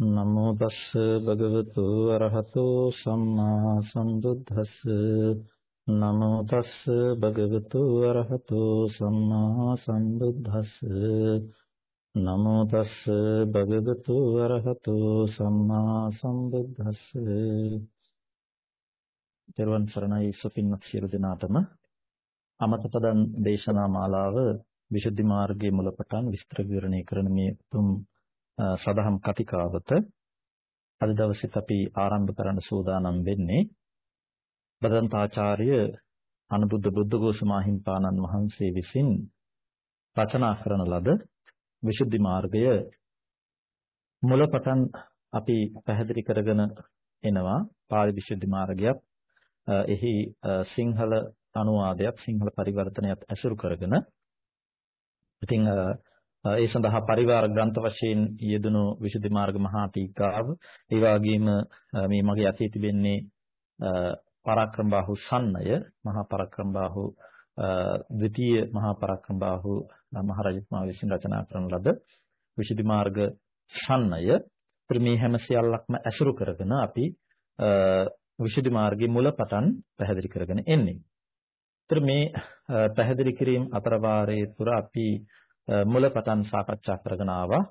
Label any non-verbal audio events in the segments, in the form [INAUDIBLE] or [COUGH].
නමෝ තස්ස භගවතු අරහතෝ සම්මා සම්බුද්දස්ස නමෝ තස්ස භගවතු අරහතෝ සම්මා සම්බුද්දස්ස නමෝ තස්ස භගවතු අරහතෝ සම්මා සම්බුද්දස්ස දරුවන් සරණයි සුපින්වත් සියලු දෙනාටම. අමතපදන් දේශනා මාලාව විසුද්ධි මාර්ගයේ මුලපටන් විස්තර විවරණය කරන මේ තුම් සදහම් කතිකාවත අද දවසේත් අපි ආරම්භ කරන්න සූදානම් වෙන්නේ බදන්තාචාර්ය අනුබුද්ධ බුද්ධඝෝෂ මාහිම්පාණන් වහන්සේ විසින් රචනා කරන ලද විසුද්ධි මාර්ගය මුලපටන් අපි පැහැදිලි කරගෙන එනවා. පාලි විසුද්ධි මාර්ගයක් එහි සිංහල අනුවාදයක් සිංහල පරිවර්තනයත් ඇසුරු කරගෙන. ඉතින් ඒ සඳහා පරිවාර ග්‍රන්ථ වශයෙන් යෙදුණු විසුද්ධි මාර්ග මහා ටීකාව ඒ වගේම මේ මගේ අතේ තිබෙන්නේ පරාක්‍රම බාහු සන්නය මහා පරාක්‍රම බාහු ද්විතීය මහා පරාක්‍රම බාහු මහරජතුමා විසින් රචනා කරන ලද විසුද්ධි මාර්ග සන්නය මේ හැම සියල්ලක්ම ඇසුරු කරගෙන අපි විසුද්ධි මාර්ගයේ මුලපටන් පැහැදිලි කරගෙන එන්නේ. ඒතර මේ පැහැදිලි කිරීම අතර වාරයේ තුර අපි මුලපටන් සාකච්ඡා කරගෙන ආවා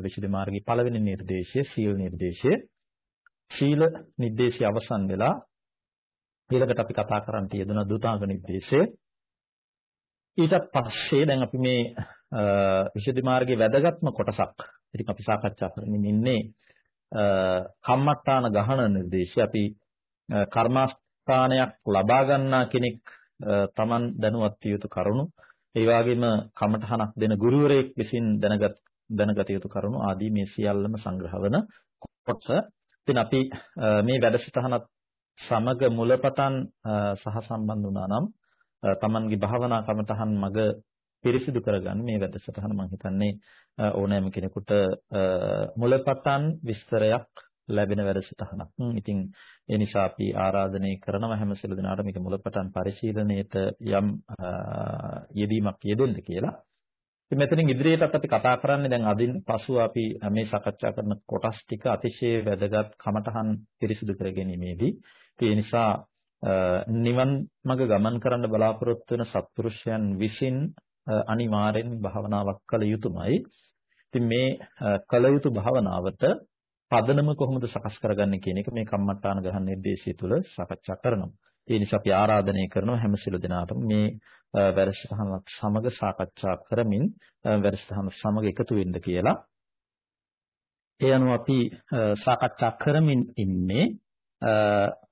විසුද්ධි මාර්ගයේ පළවෙනි නිර්දේශය සීල නිර්දේශය. සීල නිර්දේශය අවසන් වෙලා ඊළඟට අපි කතා කරන්න යෙදුන දුතාංග නිර්දේශය. ඊට පස්සේ දැන් අපි මේ විසුද්ධි මාර්ගයේ වැදගත්ම කොටසක් ඉතින් අපි සාකච්ඡා කරමින් ඉන්නේ කම්මත්තාන ගහන නිර්දේශය. අපි කර්මස්ථානයක් ලබා ගන්නා කෙනෙක් Taman දැනුවත් යුතු කරුණු ඒ වගේම කමඨහනක් දෙන ගුරුවරයෙක් විසින් දැනගත් දැනගත යුතු කරුණු ආදී මේ සියල්ලම සංග්‍රහ වන කොටස. ඉතින් අපි මේ වැඩසටහනත් සමග මුලපතන් සහ සම්බන්ධ වුණා නම් තමන්ගේ භාවනා කමඨහන් මග පිරිසිදු කරගන්න මේ වැඩසටහන මම හිතන්නේ ඕනෑම කෙනෙකුට මුලපතන් විස්තරයක් ලැබෙන වැඩසටහනක්. ඉතින් ඒ නිසා අපි ආරාධනය කරනවා හැම සිළු දිනාට මේක මුලපටන් පරිශීලනයේට යම් යෙදීමක් යෙදෙන්න කියලා. ඉතින් මෙතනින් ඉදිරියටත් අපි කතා කරන්නේ දැන් අදින් පසුව අපි මේ සාකච්ඡා කරන කොටස් ටික අතිශය වැදගත් කමටහන් පිරිසිදු කර ගැනීමේදී ඒ නිසා නිවන් මඟ ගමන් කරන්න බලාපොරොත්තු වෙන සත්පුරුෂයන් විසින් අනිවාර්යෙන් භාවනාවක් කළ යුතුමයි. ඉතින් මේ කළ යුතු භාවනාවට පදනම කොහොමද සකස් කරගන්නේ කියන එක මේ කම්මට්ටාන ගහන නිර්දේශය තුළ සාකච්ඡා කරනවා. ඒ නිසා අපි ආරාධනය කරනවා හැම සිළු දෙනාටම මේ වැඩසටහනක් සමග සාකච්ඡා කරමින් වැඩසටහන සමග එකතු වෙන්න කියලා. ඒ අනුව අපි සාකච්ඡා කරමින් ඉන්නේ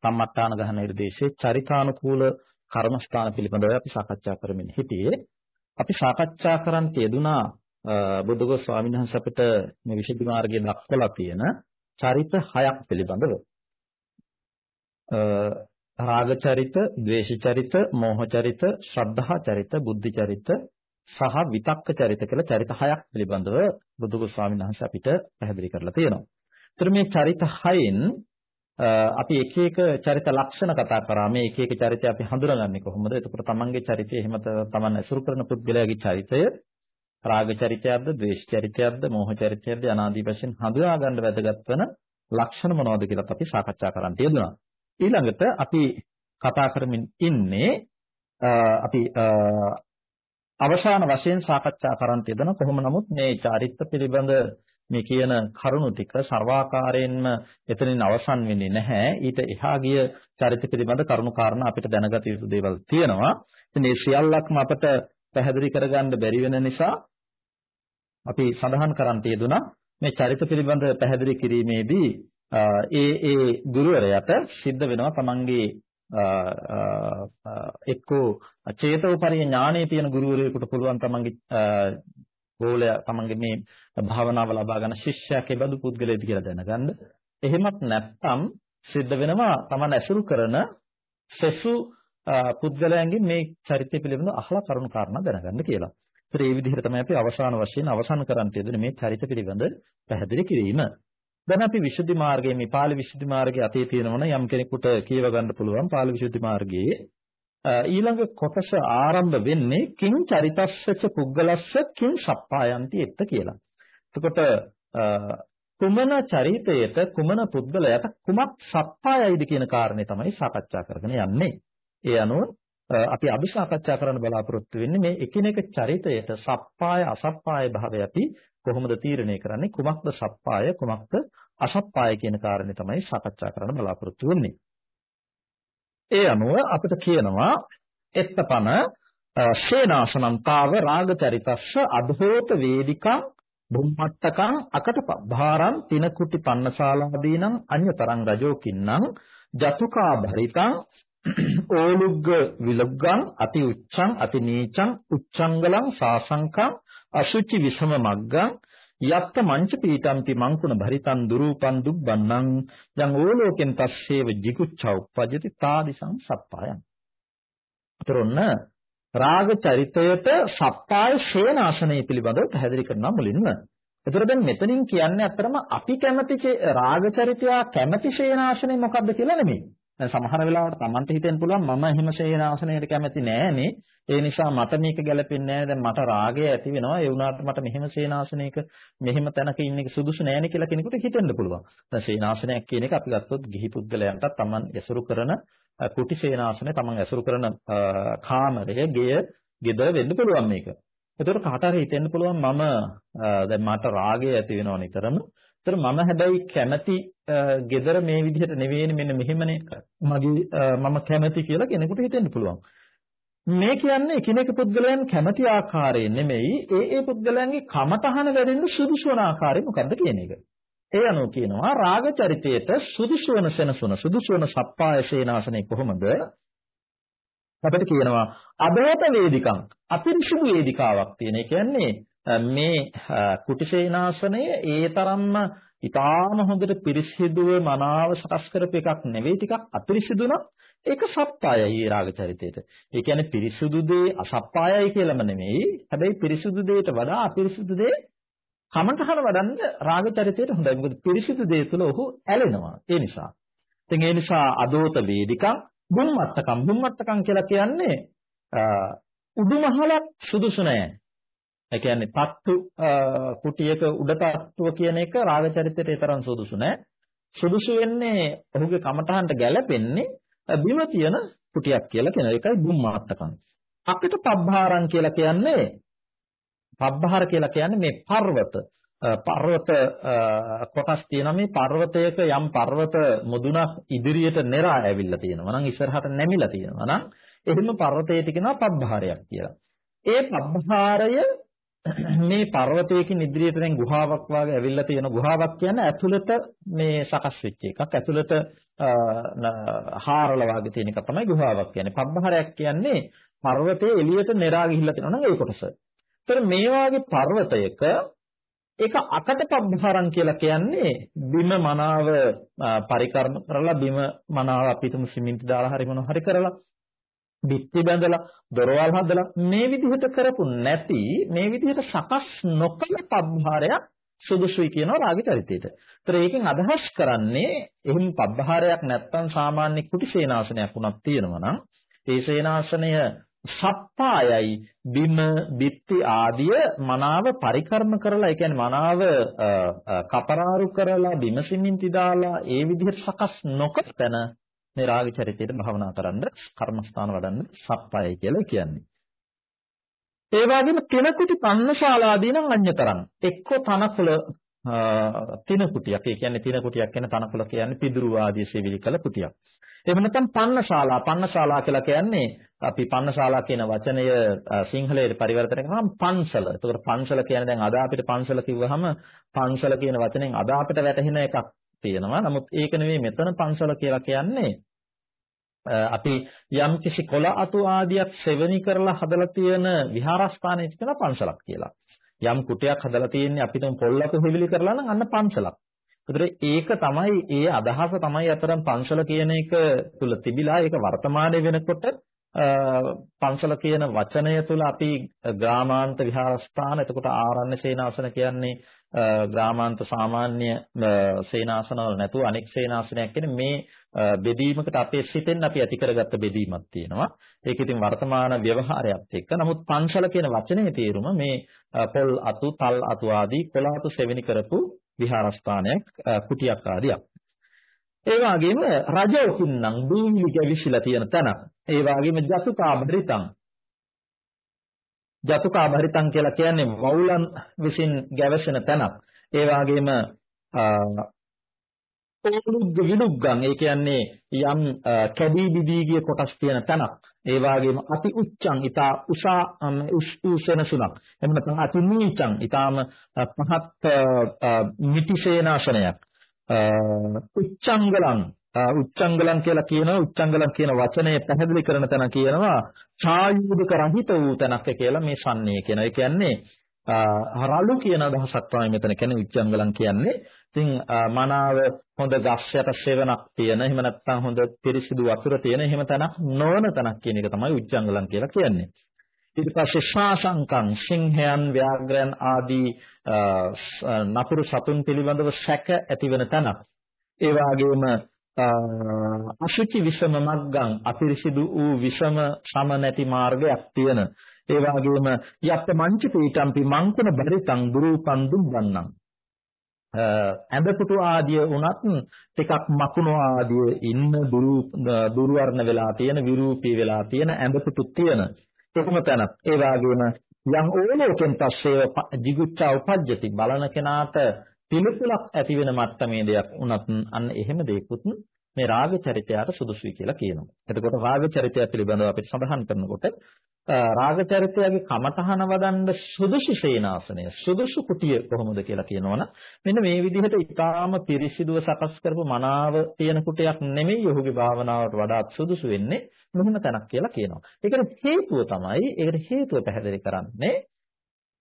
කම්මට්ටාන ගහන නිර්දේශයේ චරිතානුකූල කර්මස්ථාන පිළිබඳව අපි සාකච්ඡා කරමින් හිටියේ. අපි සාකච්ඡා කරන් තියදුනා බුද්ධඝෝෂ ස්වාමීන් වහන්සේ අපිට මේ විශේෂ මාර්ගයේ දක්වලා තියෙන චරිත හයක් පිළිබඳව රාග චරිත, ද්වේෂ චරිත, මෝහ චරිත, ශ්‍රද්ධා චරිත, බුද්ධි චරිත සහ විතක්ක චරිත කියලා චරිත හයක් පිළිබඳව බුදුගොස් ස්වාමීන් වහන්සේ අපිට පැහැදිලි කරලා තියෙනවා. ඒතර මේ චරිත හයෙන් අපි එක එක චරිත ලක්ෂණ කතා කරා මේ එක එක චරිතය අපි හඳුනාගන්නේ කොහොමද? එතකොට තමන්ගේ චරිතය එහෙම තමන් ඇසුරු කරන පුද්ගලයාගේ චරිතය රාග චරිතයක්ද, ද්වේෂ චරිතයක්ද, මෝහ චරිතයක්ද අනාදී වශයෙන් හඳුනා ගන්න වැදගත් වෙන ලක්ෂණ මොනවද කියලා අපි සාකච්ඡා කරන්න යෙදුණා. ඊළඟට අපි කතා කරමින් ඉන්නේ අපි අවසාන වශයෙන් සාකච්ඡා කරන්න යෙදෙන කොහොම නමුත් මේ චාරිත්‍ර පිළිබඳ මේ කියන කරුණු ටික ਸਰවාකාරයෙන්ම එතනින් අවසන් වෙන්නේ නැහැ. ඊට එහා ගිය චරිත පිළිබඳ කරුණු කාරණා අපිට දැනගත යුතු දේවල් තියෙනවා. ඉතින් මේ සියල්ලක්ම අපට පැහැදිලි කරගන්න බැරි වෙන නිසා අපි සඳහන් කරන්න යෙදුනා මේ චරිත පිළිබඳ පැහැදිලි කිරීමේදී ඒ ඒ ගුරුවරයාට සිද්ධ වෙනවා තමන්ගේ එක්කෝ චේතෝපරිය ඥානයේ තියෙන ගුරුවරයෙකුට පුළුවන් තමන්ගේ ගෝලයා තමන්ගේ මේ භාවනාව ලබා ගන්න ශිෂ්‍යයා කෙබඳු පුද්ගලයෙක්ද කියලා දැනගන්න. එහෙමත් නැත්නම් සිද්ධ වෙනවා තමන් ඇසුරු කරන සෙසු පුද්ගලයන්ගෙන් මේ චරිතය පිළිබඳව අහලා කරුණු කාරණා දැනගන්න කියලා. ඒත් මේ විදිහට තමයි අපි අවසාන වශයෙන් අවසන් කරන්න තියෙන්නේ මේ චරිත පිළිබඳ පැහැදිලි කිරීම. දැන් අපි විසුද්ධි මාර්ගයේ මේ පාළි විසුද්ධි මාර්ගයේ අතේ තියෙනවන යම් කෙනෙකුට කියව ගන්න පුළුවන් පාළි විසුද්ධි මාර්ගයේ ඊළඟ කොටස ආරම්භ වෙන්නේ කිං චරිතස්සච පුද්ගලස්ස කිං සප්පායන්ති එත්ත කියලා. එතකොට කුමන චරිතයට කුමන පුද්ගලයාට කුමක් සප්පායයිද කියන කාරණේ තමයි සාකච්ඡා කරගෙන යන්නේ. ඒ අනුව අපි අභිසාකච්ඡා කරන්න බලාපොරොත්තු වෙන්නේ මේ එකිනෙක චරිතයට සප්පාය අසප්පාය භාවය අපි කොහොමද තීරණය කරන්නේ කුමක්ද සප්පාය කුමක්ද අසප්පාය කියන කාරණේ තමයි සාකච්ඡා කරන්න බලාපොරොත්තු වෙන්නේ. ඒ අනුව අපිට කියනවා එත්තපන ශේනාසනන්තාව රාගචරිතස්ස අධෝත වේදිකං බුම්මට්ටකං අකටපබ්බාරං තිනකුටි පන්නශාලාදීනං අඤ්‍යතරං රජෝකින්නම් ජතුකා භරිතං [CLEARS THROAT] ඕලුග්ග විලුග්ගං අති උච්ඡං අති නීචං උච්ඡංගලං සාසංකං අසුචි විසම මග්ගං යත්ත මංච පීතම්ති මංකුණ භරිතං දුරූපං දුබ්බන්නං යං ඕලෝකෙන් තස්සේව jiguccha uppajjati තාදිසං සප්පායං. අතරොන්න රාග චරිතයට සප්පාය ශේනාසනය පිළිබඳව පැහැදිලි කරනවා මුලින්ම. එතකොට දැන් මෙතනින් කියන්නේ අත්‍තරම අපි කැමති රාග චරිතය කැමති ශේනාසනය මොකක්ද කියලා නෙමෙයි. දැන් සමහර වෙලාවට Tamanට හිතෙන්න පුළුවන් මම එහෙම ශේනාසනයට කැමති නෑනේ. ඒ නිසා මට මේක ගැලපෙන්නේ නෑ. දැන් මට රාගය ඇති වෙනවා. ඒ වුණාට මට මෙහෙම ශේනාසනයක මෙහෙම තැනක ඉන්න එක සුදුසු නෑනේ කියලා කෙනෙකුට හිතෙන්න පුළුවන්. දැන් ශේනාසනයක් කියන එක අපි ගත්තොත් ගිහි පුද්ගලයන්ට Taman ඇසුරු කරන කුටි ශේනාසනය Taman ඇසුරු කරන කාමරය, ගෙය, ගෙදර වෙන්න පුළුවන් මේක. එතකොට කාට හරි හිතෙන්න පුළුවන් මම දැන් මට රාගය ඇති වෙනව නිතරම. ඒතර මම හැබැයි කැමැති gedara මේ විදිහට නෙවෙයිනේ මෙන්න මෙහෙමනේ මගේ මම කැමැති කියලා කෙනෙකුට හිතෙන්න පුළුවන්. මේ කියන්නේ එකිනෙක පුද්ගලයන් කැමැති ආකාරයෙන් නෙමෙයි ඒ ඒ පුද්ගලයන්ගේ කමතහන වැඩෙන්න සුදුසු වන ආකාරය මොකද්ද කියන එක. ඒ අනුව කියනවා රාග චරිතයට සුදුසු වන සෙනසුන සුදුසු වන සප්පාය සේනාසනේ කොහොමද? අපිට කියනවා අබේත වේදිකං අපිරිසුදු වේදිකාවක් තියෙන. ඒ කියන්නේ මේ කුටිසේනාසනය ඒ තරම්ම ඊටාම හොඳට පිරිසිදුව මනාව සකස් කරපු එකක් නෙවෙයි ටිකක් අපිරිසිදු නම් ඒක සප්පායයි රාග චරිතයට. ඒ කියන්නේ පිරිසුදු දේ අසප්පායයි කියලාම නෙමෙයි. හැබැයි පිරිසුදු දෙයට වඩා අපිරිසුදු දේ කමතහන වඩන්න රාග චරිතයට හොඳයි. මොකද පිරිසිදු දේ තුළ ඔහු ඇලෙනවා. ඒ නිසා. ඉතින් ඒ නිසා අදෝත වේදිකං බුම්මත්තකම් බුම්මත්තකම් කියලා කියන්නේ උඩුමහලක් සුදුසු නැහැ. ඒ කියන්නේ තට්ටු කුටියක උඩ තට්ටුව කියන එක රාග චරිතයට ඒ තරම් සුදුසු නෑ. සුදුසු වෙන්නේ ඔහුගේ කමටහන්ට ගැළපෙන්නේ බිම තියෙන කුටියක් කියලා කියන එකයි බුම්මාත්තකම්. අපිට පබ්බහාරම් කියලා කියන්නේ පබ්බහාර කියලා කියන්නේ මේ පර්වත පර්වත කොටස් තියෙනවා මේ පර්වතයක යම් පර්වත මුදුනක් ඉදිරියට නෙරා ඇවිල්ලා තියෙනවා නම් ඉස්සරහට නැමිලා තියෙනවා නම් එහෙම පර්වතයට කියනවා පබ්බහාරයක් කියලා. ඒ පබ්බහාරය මේ පර්වතයකින් ඉදිරියට දැන් ගුහාවක් වගේ ඇවිල්ලා තියෙන ගුහාවක් කියන්නේ ඇතුළත මේ සකස් වෙච්ච එකක්. ඇතුළත හාරල වගේ තියෙන එක තමයි ගුහාවක් කියන්නේ. පබ්බහරයක් කියන්නේ පර්වතයේ එළියට නෙරා ගිහිල්ලා තියෙනවා නම් ඒ කොටස. ඒතර මේ වගේ පර්වතයක ඒක අකට පබ්බහරන් කියලා කියන්නේ බිම මනාව පරිකරණ කරලා බිම මනාව අපිටම සිමෙන්ති දාලා හරි මොනවා හරි කරලා බිත්ති බැඳලා දොරවල් හදලා මේ විදිහට කරපු නැති මේ විදිහට සකස් නොකළ පබ්බහාරයක් සුදුසුයි කියනවා රාග චරිතයට. ඒතර ඒකෙන් අදහස් කරන්නේ එහෙම පබ්බහාරයක් නැත්තම් සාමාන්‍ය කුටි සේනාසනයක් වුණත් තියෙනවා නම් ඒ සේනාසනය සප්පායයි බිම බිත්ති ආදිය මනාව පරිකර්ම කරලා ඒ කියන්නේ මනාව කපරාරු කරලා බිම සිමින්ති දාලා ඒ විදිහට සකස් නොකරන මේ රාග චරිතයට භවනා කරන්න කර්මස්ථාන වඩන්න සප්පයයි කියලා කියන්නේ. ඒ වගේම තිනකුටි පන්නශාලාදී නම් අඤ්‍යතරම් එක්ක තනකොළ තින කුටියක්. ඒ කියන්නේ තින කුටියක් කියන තනකොළ කියන්නේ පිදුරු ආදී සෙවිලි කළ කුටියක්. එහෙම නැත්නම් පන්නශාලා පන්නශාලා කියලා කියන්නේ අපි පන්නශාලා කියන වචනය සිංහලයට පරිවර්තනය කරාම පන්සල. ඒතකොට පන්සල කියන්නේ දැන් අද අපිට පන්සල කිව්වහම පන්සල කියන වචනෙන් අද අපිට වැටහෙන එකක් තියෙනවා. නමුත් ඒක නෙවෙයි මෙතන පන්සල කියලා කියන්නේ අපි යම් කිසි කොළ අතු ආදියක් සෙවණි කරලා හදලා තියෙන විහාරස්ථානයට කියන පන්සලක් කියලා. යම් කුටයක් හදලා තියෙන්නේ අපි තුන් පොල් අතු හිවිලි කරලා නම් අන්න පන්සලක්. ඒතර ඒක තමයි ඒ අදහස තමයි අතරම් පන්සල කියන එක තුල තිබිලා ඒක වර්තමානයේ වෙනකොට පන්සල කියන වචනය තුල අපි ග්‍රාමාන්ත විහාරස්ථාන එතකොට ආරණ්‍ය සේනාසන කියන්නේ ග්‍රාමාන්ත සාමාන්‍ය සේනාසනවල නැතුව අනෙක් සේනාසනයක් කියන්නේ මේ බෙදීමකට අපේ සිතෙන් අපි ඇති කරගත්ත බෙදීමක් තියෙනවා. ඒක ඉතින් වර්තමාන ව්‍යවහාරයත් එක්ක. නමුත් පන්සල කියන වචනේ තේරුම මේ පොල් අතු, තල් අතු ආදී කොළ අතු සෙවෙනි කරපු විහාරස්ථානයක් කුටියක් ආදියක්. ඒ වගේම රජෝකින්නම් දූවිලි ගැවිසිලා තියෙන තැනක්. ඒ වගේම ජතුකා බරිතං ජතුකා බරිතං කියලා කියන්නේ වවුලන් විසින් ගැවසෙන තැනක්. ඒ වගේම ඕලුග්ග විලුග්ගන් ඒ කියන්නේ යම් කැඩී බිදී ගිය කොටස් තියෙන තැනක්. ඒ වගේම අති උච්චං ඊතා උසා උස්සනසුණක්. එහෙම නැත්නම් අති නීචං ඊතාම පහත් මිටිසේනාසනයක්. උච්චංගලං උච්චංගලං කියලා කියනවා උච්චංගලං කියන වචනය පැහැදිලි කරන තැන කියනවා ඡායුධක රහිත වූ තැනක් කියලා මේ සම්නේ කියන. ඒ කියන්නේ රළු කියන අදහසක් තමයි මෙතන කියන්නේ උච්චංගලං කියන්නේ. ඉතින් මනාව හොඳ ගස් යට සෙවණක් තියෙන එහෙම නැත්නම් හොඳ පිරිසිදු වතුර තියෙන එහෙම තැනක් නොවන තැනක් කියන එක තමයි උච්චංගලං කියලා කියන්නේ. ඊට පස්සේ ශාසංකං සිංහයන් ව්‍යාග්‍රයන් ආදී නපුරු සතුන් පිළිබඳව සැක ඇතිවන තැනක්. ඒ වගේම අසුචි විෂම මග්ගං අපිරිසිදු වූ විෂම සම නැති මාර්ගයක් තියෙන. ඒ වගේම යත්ත මංච පීඨම්පි මංකුණ බරිතං දුරූපං දුම්බන්නම්. ඇඳපුටු ආදිය උනත් ටිකක් මකුණු ආදිය ඉන්න දුරු දුර්වර්ණ වෙලා තියෙන විරූපී වෙලා තියෙන ඇඳපුටු තියෙන කොහොම තැනක් ඒ වගේම යම් ඕලෝකෙන් පස්සේ jiguccha උපජ්ජති බලන කෙනාට පිළිකුලක් ඇති වෙන මට්ටමේ දෙයක් උනත් අන්න එහෙම දෙයක්ුත් මේ රාග චරිතයට සුදුසුයි කියලා කියනවා. එතකොට රාග චරිතය පිළිබඳව අපිට සඳහන් කරනකොට රාග චරිතයගේ කමතහන වදන්න සුදුසු සේනාසනය සුදුසු කුටිය කොහොමද කියලා කියනවනම් මෙන්න මේ විදිහට ඊටාම පිරිසිදුව සකස් කරපු මනාව තියෙන කුටයක් නෙමෙයි ඔහුගේ භාවනාවට වඩාත් සුදුසු වෙන්නේ මෙහෙම තැනක් කියලා කියනවා. ඒකට හේතුව තමයි ඒකට හේතුව පැහැදිලි කරන්නේ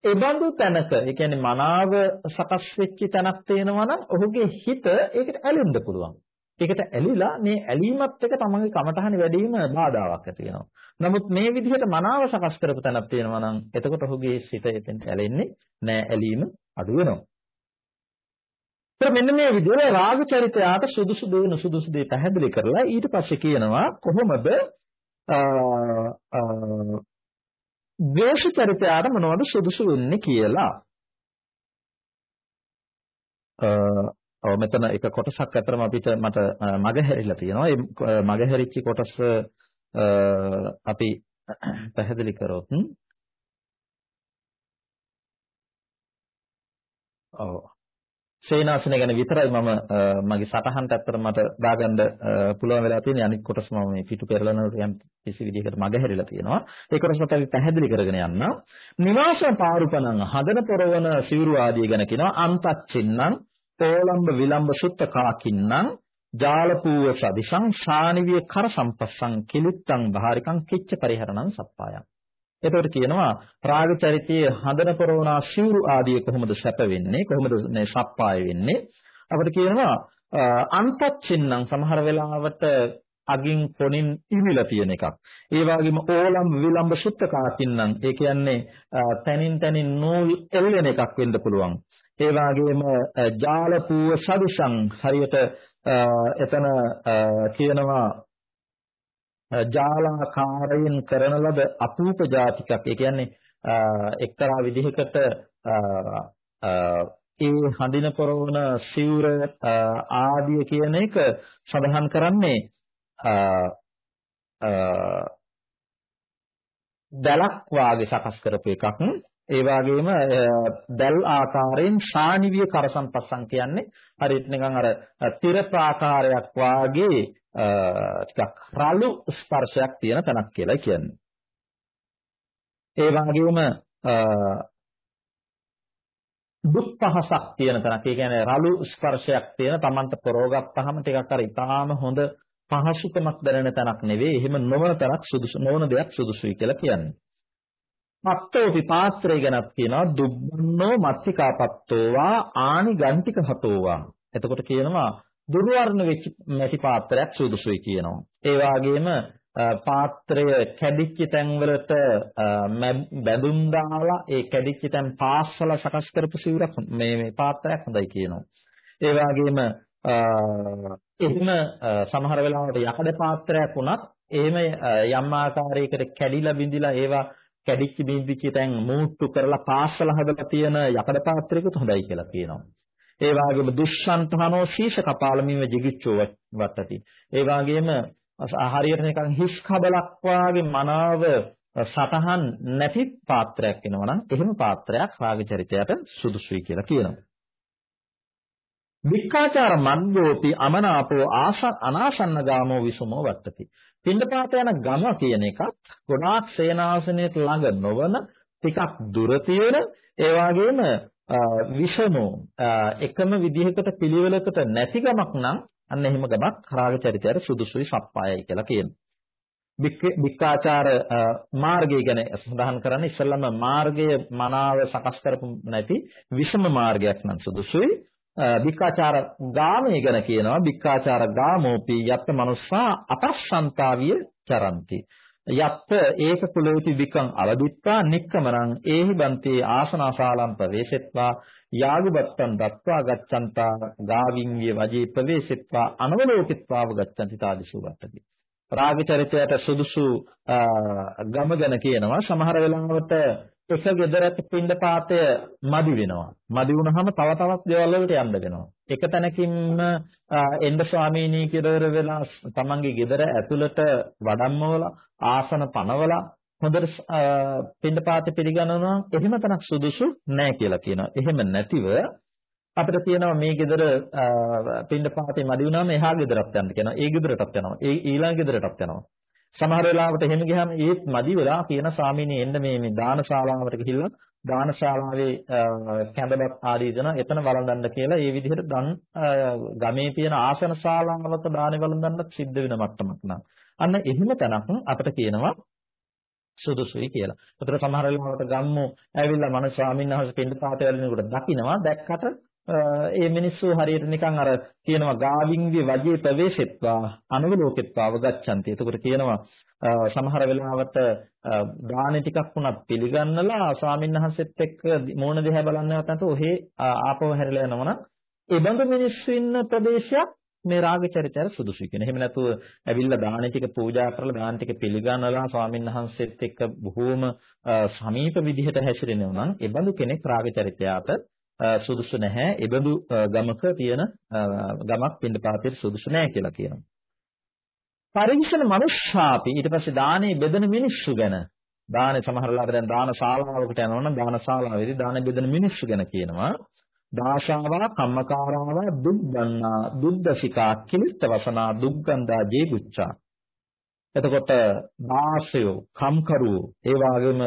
ඒ බඳු තැනක ඒ කියන්නේ මනාව සකස් වෙච්ච තැනක් තියෙනවා නම් ඔහුගේ හිත ඒකට ඇලෙන්න පුළුවන්. ඒකට ඇලිලා මේ ඇලීමත් එක්ක තමන්ගේ කමතහන වැඩිම බාධාවක් ඇති වෙනවා. නමුත් මේ විදිහට මනාව සකස් කරපු තැනක් තියෙනවා නම් එතකොට ඔහුගේ සිත එතෙන් ඇලෙන්නේ නෑ ඇලීම අඩු වෙනවා. මෙන්න මේ විදිහට රාග චරිතයට සුදුසු දේ නුසුදුසු දේ පැහැදිලි කරලා ඊට පස්සේ කියනවා කොහොමද ද්වේෂ චරිතයට මොනවද සුදුසු වෙන්නේ කියලා. ඔව් මෙතන එක කොටසක් අතරම අපිට මට මගහැරිලා තියෙනවා. ඒ මගහැරිච්ච කොටස අපි පැහැදිලි කරොත් ඔව් සේනාසන ගැන විතරයි මම මගේ සටහනට අත්තර මට දාගන්න පුළුවන් වෙලා තියෙන අනිත් කොටස මම මේ පිටු පෙරලනකොට යම් කිසි විදිහකට මගහැරිලා තියෙනවා. ඒ කොටසත් අපි පැහැදිලි කරගෙන යන්න. නිවාස පාරුපණං හදන පොරවන සිවුරු ආදී ගැන කියනවා. අන්තච්චින්නම් ඕලම්බ විලම්බ සුත්ත කාකින්නම් ජාලපූව සදිසං ශානිවිය කර සම්පස්සං කිලිත්තං බාහිරිකං කිච්ච පරිහරණං සප්පායං. එතකොට කියනවා රාග චරිතයේ හඳන පොරවනා සිවුරු ආදී කොහොමද සැප වෙන්නේ කොහොමද මේ සප්පාය වෙන්නේ අපිට කියනවා අන්තච්චින්නම් සමහර වෙලාවට අගින් පොනින් ඉවිලා තියෙන එකක්. ඒ වගේම ඕලම් විලම්බ සුත්තකාකින්නම් ඒ කියන්නේ තනින් තනින් නූල් එල්ලෙන එකක් වෙන්න පුළුවන්. ඒ වගේම ජාලපූව සදිසං හරියට එතන කියනවා ජාලාකාරයෙන් කරන ලද අපූප જાතිකක් ඒ කියන්නේ එක්තරා විදිහකට ඒ හඳින පොරවන සිවුර ආදිය කියන එක සඳහන් කරන්නේ දලක් වාගේ සකස් කරපු එකක්. ඒ වගේම දැල් ආකාරයෙන් ශානිවිය කරසම්පස්සම් කියන්නේ හරියට නිකන් අර තිර ප්‍රාකාරයක් වාගේ ටිකක් රළු ස්පර්ශයක් තියෙන තැනක් කියලා කියන්නේ. ඒ වගේම දුක් පහසක් තියෙන තැනක්. ඒ කියන්නේ රළු ස්පර්ශයක් තියෙන Tamanට පරෝගත්තාම ටිකක් අර ඊටාම හොඳ පහසුකමක් දැනෙන තැනක් නෙවෙයි. එහෙම නොවන තැනක් සුදුසු නොවන දෙයක් සුදුසුයි කියලා කියන්නේ. පත්තෝපි පාත්‍රය ගැනත් කියනවා දුබ්බන්නෝ මත්තිකාපත්තෝවා ආනි ගන්තික හතෝවා. එතකොට කියනවා දුර්වර්ණ වෙච්ච මැටි පාත්‍රයක් සුදුසුයි කියනවා. ඒ වගේම පාත්‍රය කැඩිච්ච තැන්වලට බැඳුම් දාලා ඒ කැඩිච්ච තැන් පාස්සලා සකස් කරපු සිවුරක් මේ මේ පාත්‍රයක් හොඳයි කියනවා. ඒ වගේම එහෙම සමහර වෙලාවට යකඩ පාත්‍රයක් වුණත් එහෙම යම් ආකාරයකට කැඩිලා බිඳිලා ඒවා කැඩිච්ච බිඳිච්ච තැන් මූට්ටු කරලා පාස්සලා හදලා තියෙන යකඩ පාත්‍රයකුත් හොඳයි කියලා කියනවා. ඒ වගේම දුෂ්ෂන්තහනෝ ශීෂ කපාලමිව ජිගිච්ඡෝ වට්ටති. ඒ වගේම හරියට නිකන් හිස් කබලක් වාගේ මනාව සතහන් නැති පාත්‍රයක් වෙනවා නම් එහෙම පාත්‍රයක් රාග චරිතයට සුදුසුයි කියලා කියනවා. වික්කාචාර මග්ගෝපි අමනාපෝ ආස අනාසන්න ගාමෝ විසමෝ වත්තති. පින්ඩපාත යන ගම කියන එකත් ගොඩාක් සේනාසනයට ළඟ නොවන ටිකක් දුර තියෙන ඒ වගේම විෂමෝ එකම විදිහකට පිළිවෙලකට නැති ගමක් නම් අන්න එහෙම ගමක් රාග චරිතයට සුදුසුයි සප්පායයි කියලා කියනවා. වික්කාචාර මාර්ගය ගැන සඳහන් කරන්නේ ඉස්සෙල්ලාම මාර්ගය මනාව සකස් කරපු නැති විෂම මාර්ගයක් නම් සුදුසුයි. වික්කාචාර ගාමී ගැන කියනවා වික්කාචාර ගාමෝපි යත් මනුස්සා අපස්සන්තාවිය චරಂತಿ යත් ඒක කුලෝති විකං අවදිත්වා නික්කමනං ඒහි බන්තේ ආසනාසාලම් ප්‍රවේශෙත්වා යාගුබත්තං දත්වා ගච්ඡන්තා ගාවින්ගේ වජේ ප්‍රවේශෙත්වා අනවලෝකිත්වාව ගච්ඡන්ති තාදිසු වත්තති රාග චරිතයට සුදුසු ගම ගැන කියනවා. සමහර වෙලාවට එක ගෙදරක පින්ඩපාතය මදි වෙනවා. මදි වුණාම තව තවත් දේවල් වලට යන්න වෙනවා. එක තැනකින්ම එන්න ස්වාමීනී කියලා වෙලා තමන්ගේ ගෙදර ඇතුළට වඩම්මවලා ආසන පනවලා හොඳට පින්ඩපාතය පිළිගන්නවා එහෙම තනක් සුදුසු නැහැ කියලා කියනවා. එහෙම නැතිව අපිට තියෙනවා මේ ගෙදර පින්ඩපාතේ මදි වුණාම එහා ගෙදරට යන්න කියනවා. ඒ ගෙදරටත් යනවා. ඒ ඊළඟ ගෙදරටත් යනවා. සමහර වෙලාවට එහෙම ගියාම ඒත් මදි වෙලා කියන ස්වාමීනි එන්න මේ මේ දානශාලාවට ගිහිල්ලා දානශාලාවේ කැඳවත් ආදී දෙන එතන වළඳන්න කියලා ඒ විදිහට දන් ගමේ තියෙන ආසන ශාලාවක දානේ වළඳන්නත් සිද්ධ වෙන මට්ටමක් නම් අන්න එහෙම තැනක් අපිට කියනවා සුදුසුයි කියලා. ඒතර සමහර වෙලාවට ගම්මු ඇවිල්ලා මන ස්වාමීන් වහන්සේ පින්ඩ පාත වලිනකොට දකින්නවා දැක්කට ඒ මිනිස්සු හරියට නිකන් අර කියනවා ගාවින්ගේ වජේ ප්‍රවේශෙත්වා අනුලෝකෙත්වාව ගච්ඡanti. එතකොට කියනවා සමහර වෙලාවට දාන ටිකක් වුණත් පිළිගන්නලා ස්වාමීන් වහන්සේත් එක්ක මෝන දිහා බලන්නවත් නැතුව ඔහේ ආපහු හැරිලා යනවනම් ඒ බඳු මිනිස්සු ඉන්න ප්‍රදේශයක් මේ රාග චරිතය සුදුසුයි කියන. එහෙම නැතුව ඇවිල්ලා දාන ටික පූජා කරලා දාන ටික පිළිගන්නලා ස්වාමීන් වහන්සේත් එක්ක බොහෝම සමීප විදිහට හැසිරෙනවා නම් ඒ බඳු කෙනෙක් රාග චරිතයට සුදුසු නැහැ. ඒබඳු ගමක තියෙන ගමක් පින්දපාතයට සුදුසු නැහැ කියලා කියනවා. පරිවිෂණ මනුෂ්‍යාපි ඊට පස්සේ දානේ බෙදෙන මිනිස්සු ගැන දානේ සමහරලාට දැන් දාන ශාලාවකට යනවා නම් දාන ශාලාවේදී දාන බෙදෙන මිනිස්සු ගැන කියනවා. දාශාවා කම්මකාරාවා දුක්ගන්නා දුද්දසිකා කිලිස්ත වසනා දුක්ගන්ධා ජේගුච්ඡා එතකොට දාසයෝ කම්කරුවෝ ඒ වගේම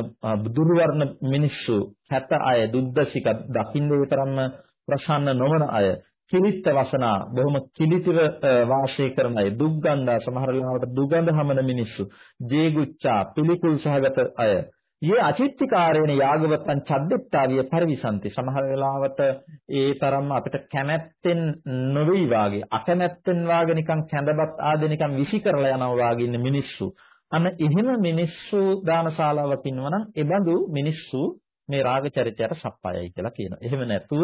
දුර්වර්ණ මිනිස්සු හැත අය දුද්දසික දකින්න විතරම්ම ප්‍රසන්න නොවන අය කිලිට වසනා බොහොම කිලිතිව වාසය කරන අය දුක්ගන්ධා සමහර වෙලාවට දුගඳ හමන මිනිස්සු ජේගුච්ඡා පිළිකුල් සහගත අය යේ අචිත්තිකාරේන යාගවත්තං චද්දෙත්තාවිය පරිවිසන්ති සමහර වෙලාවට ඒ තරම්ම අපිට කැමැත්තෙන් නොවේයි වාගේ අකමැත්තෙන් වාගේ නිකන් කැඳවත් ආදී නිකන් විසි කරලා යනවා වාගේ ඉන්න මිනිස්සු අන්න එහෙම මිනිස්සු දානශාලාවක ඉන්නවනම් ඒ බඳු මිනිස්සු මේ රාග චරිතයට සප්පායයි කියලා කියනවා. එහෙම නැතුව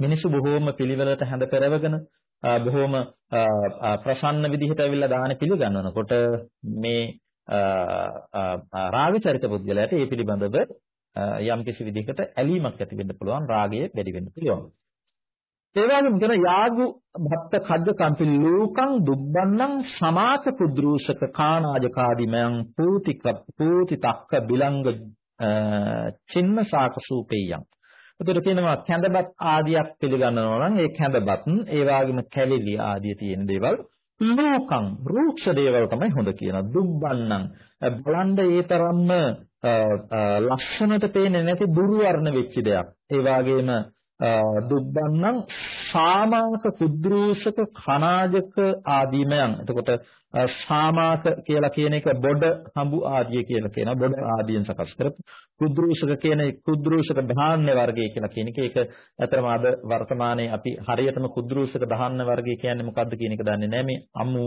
මිනිස්සු බොහෝම පිළිවෙලට හැඳ පෙරවගෙන බොහෝම ප්‍රසන්න විදිහට ඇවිල්ලා දාන පිළිගන්නනකොට මේ රාග චරිත පුද්ගලයාට ඒ පිළිබඳව යම් කිසි විදිහකට ඇලීමක් ඇති වෙන්න පුළුවන් රාගය වැඩි වෙන්න පුළුවන්. ඒ වගේම කියන යාගු භක්ත කද්ද කම්පි ලෝකං දුබ්බන්නං සමාත පුද්රූෂක කානාජකාදිමයන් පූතික පූතිතක්ක බිලංග චින්න සාකසූපේයං. එතකොට කියනවා කැඳබත් ආදියක් පිළිගන්නවා නම් ඒ කැඳබත් ඒ වගේම කැලිලි ආදිය තියෙන දේවල් ලෝකං රූක්ෂ දේවල් තමයි හොඳ කියන දුබ්බන්නං බලන්න ඒ තරම්ම ලක්ෂණට පේන්නේ නැති දුර්වර්ණ වෙච්ච දෙයක්. ඒ වගේම දුබ්බන්නං සාමාක කුද්‍රූෂක khනාජක ආදීමයන් එතකොට සාමාක කියලා කියන එක බොඩ හඹු ආදිය කියලා කියනවා බොඩ ආදියෙන් සකස් කරපු කුද්‍රූෂක කියන කුද්‍රූෂක ධාන්‍ය වර්ගය කියලා කියන එක ඒක ඇත්තටම අද වර්තමානයේ අපි හරියටම කුද්‍රූෂක ධාන්‍ය වර්ගය කියන්නේ මොකක්ද කියන එක දන්නේ නැහැ මේ අමු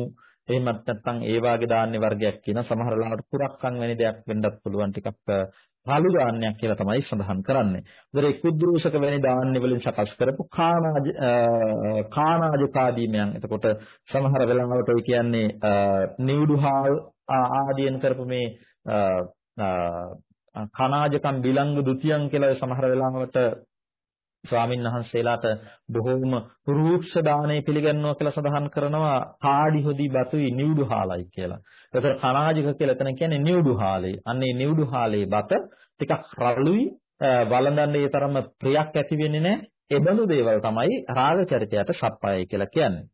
එහෙමත් නැත්නම් ඒ වාගේ ධාන්‍ය වර්ගයක් කියන සමහර ලාවට පුරක්කම් වැනි දෙයක් වෙන්නත් පුළුවන් ටිකක් පාළු ධාන්‍යයක් කියලා තමයි සඳහන් කරන්නේ. ඒතර ඒ කුද්දූෂක වැනි ධාන්‍ය වලින් සකස් කරපු කානාජ කානාජකාදීමයන්. එතකොට සමහර වෙලාවට ඔය කියන්නේ නිවුඩුහාල් ආදීන් කරපු මේ කනාජකම් බිලංග දුතියන් කියලා සමහර වෙලාවට ස්වාමීන් වහන්සේලාට බොහෝම රූක්ෂ දාණය පිළිගන්නවා කියලා සඳහන් කරනවා කාඩි හොදි බතුයි නිවුඩු හාලයි කියලා. ඒතර කනාජික කියලා එතන කියන්නේ නිවුඩු හාලේ. අන්නේ නිවුඩු හාලේ බත ටිකක් රළුයි වළඳන්නේ ඒ තරම ප්‍රියක් ඇති වෙන්නේ නැහැ. ඒ බඳු දේවල් තමයි රාග චරිතයට සප්පායයි කියලා කියන්නේ.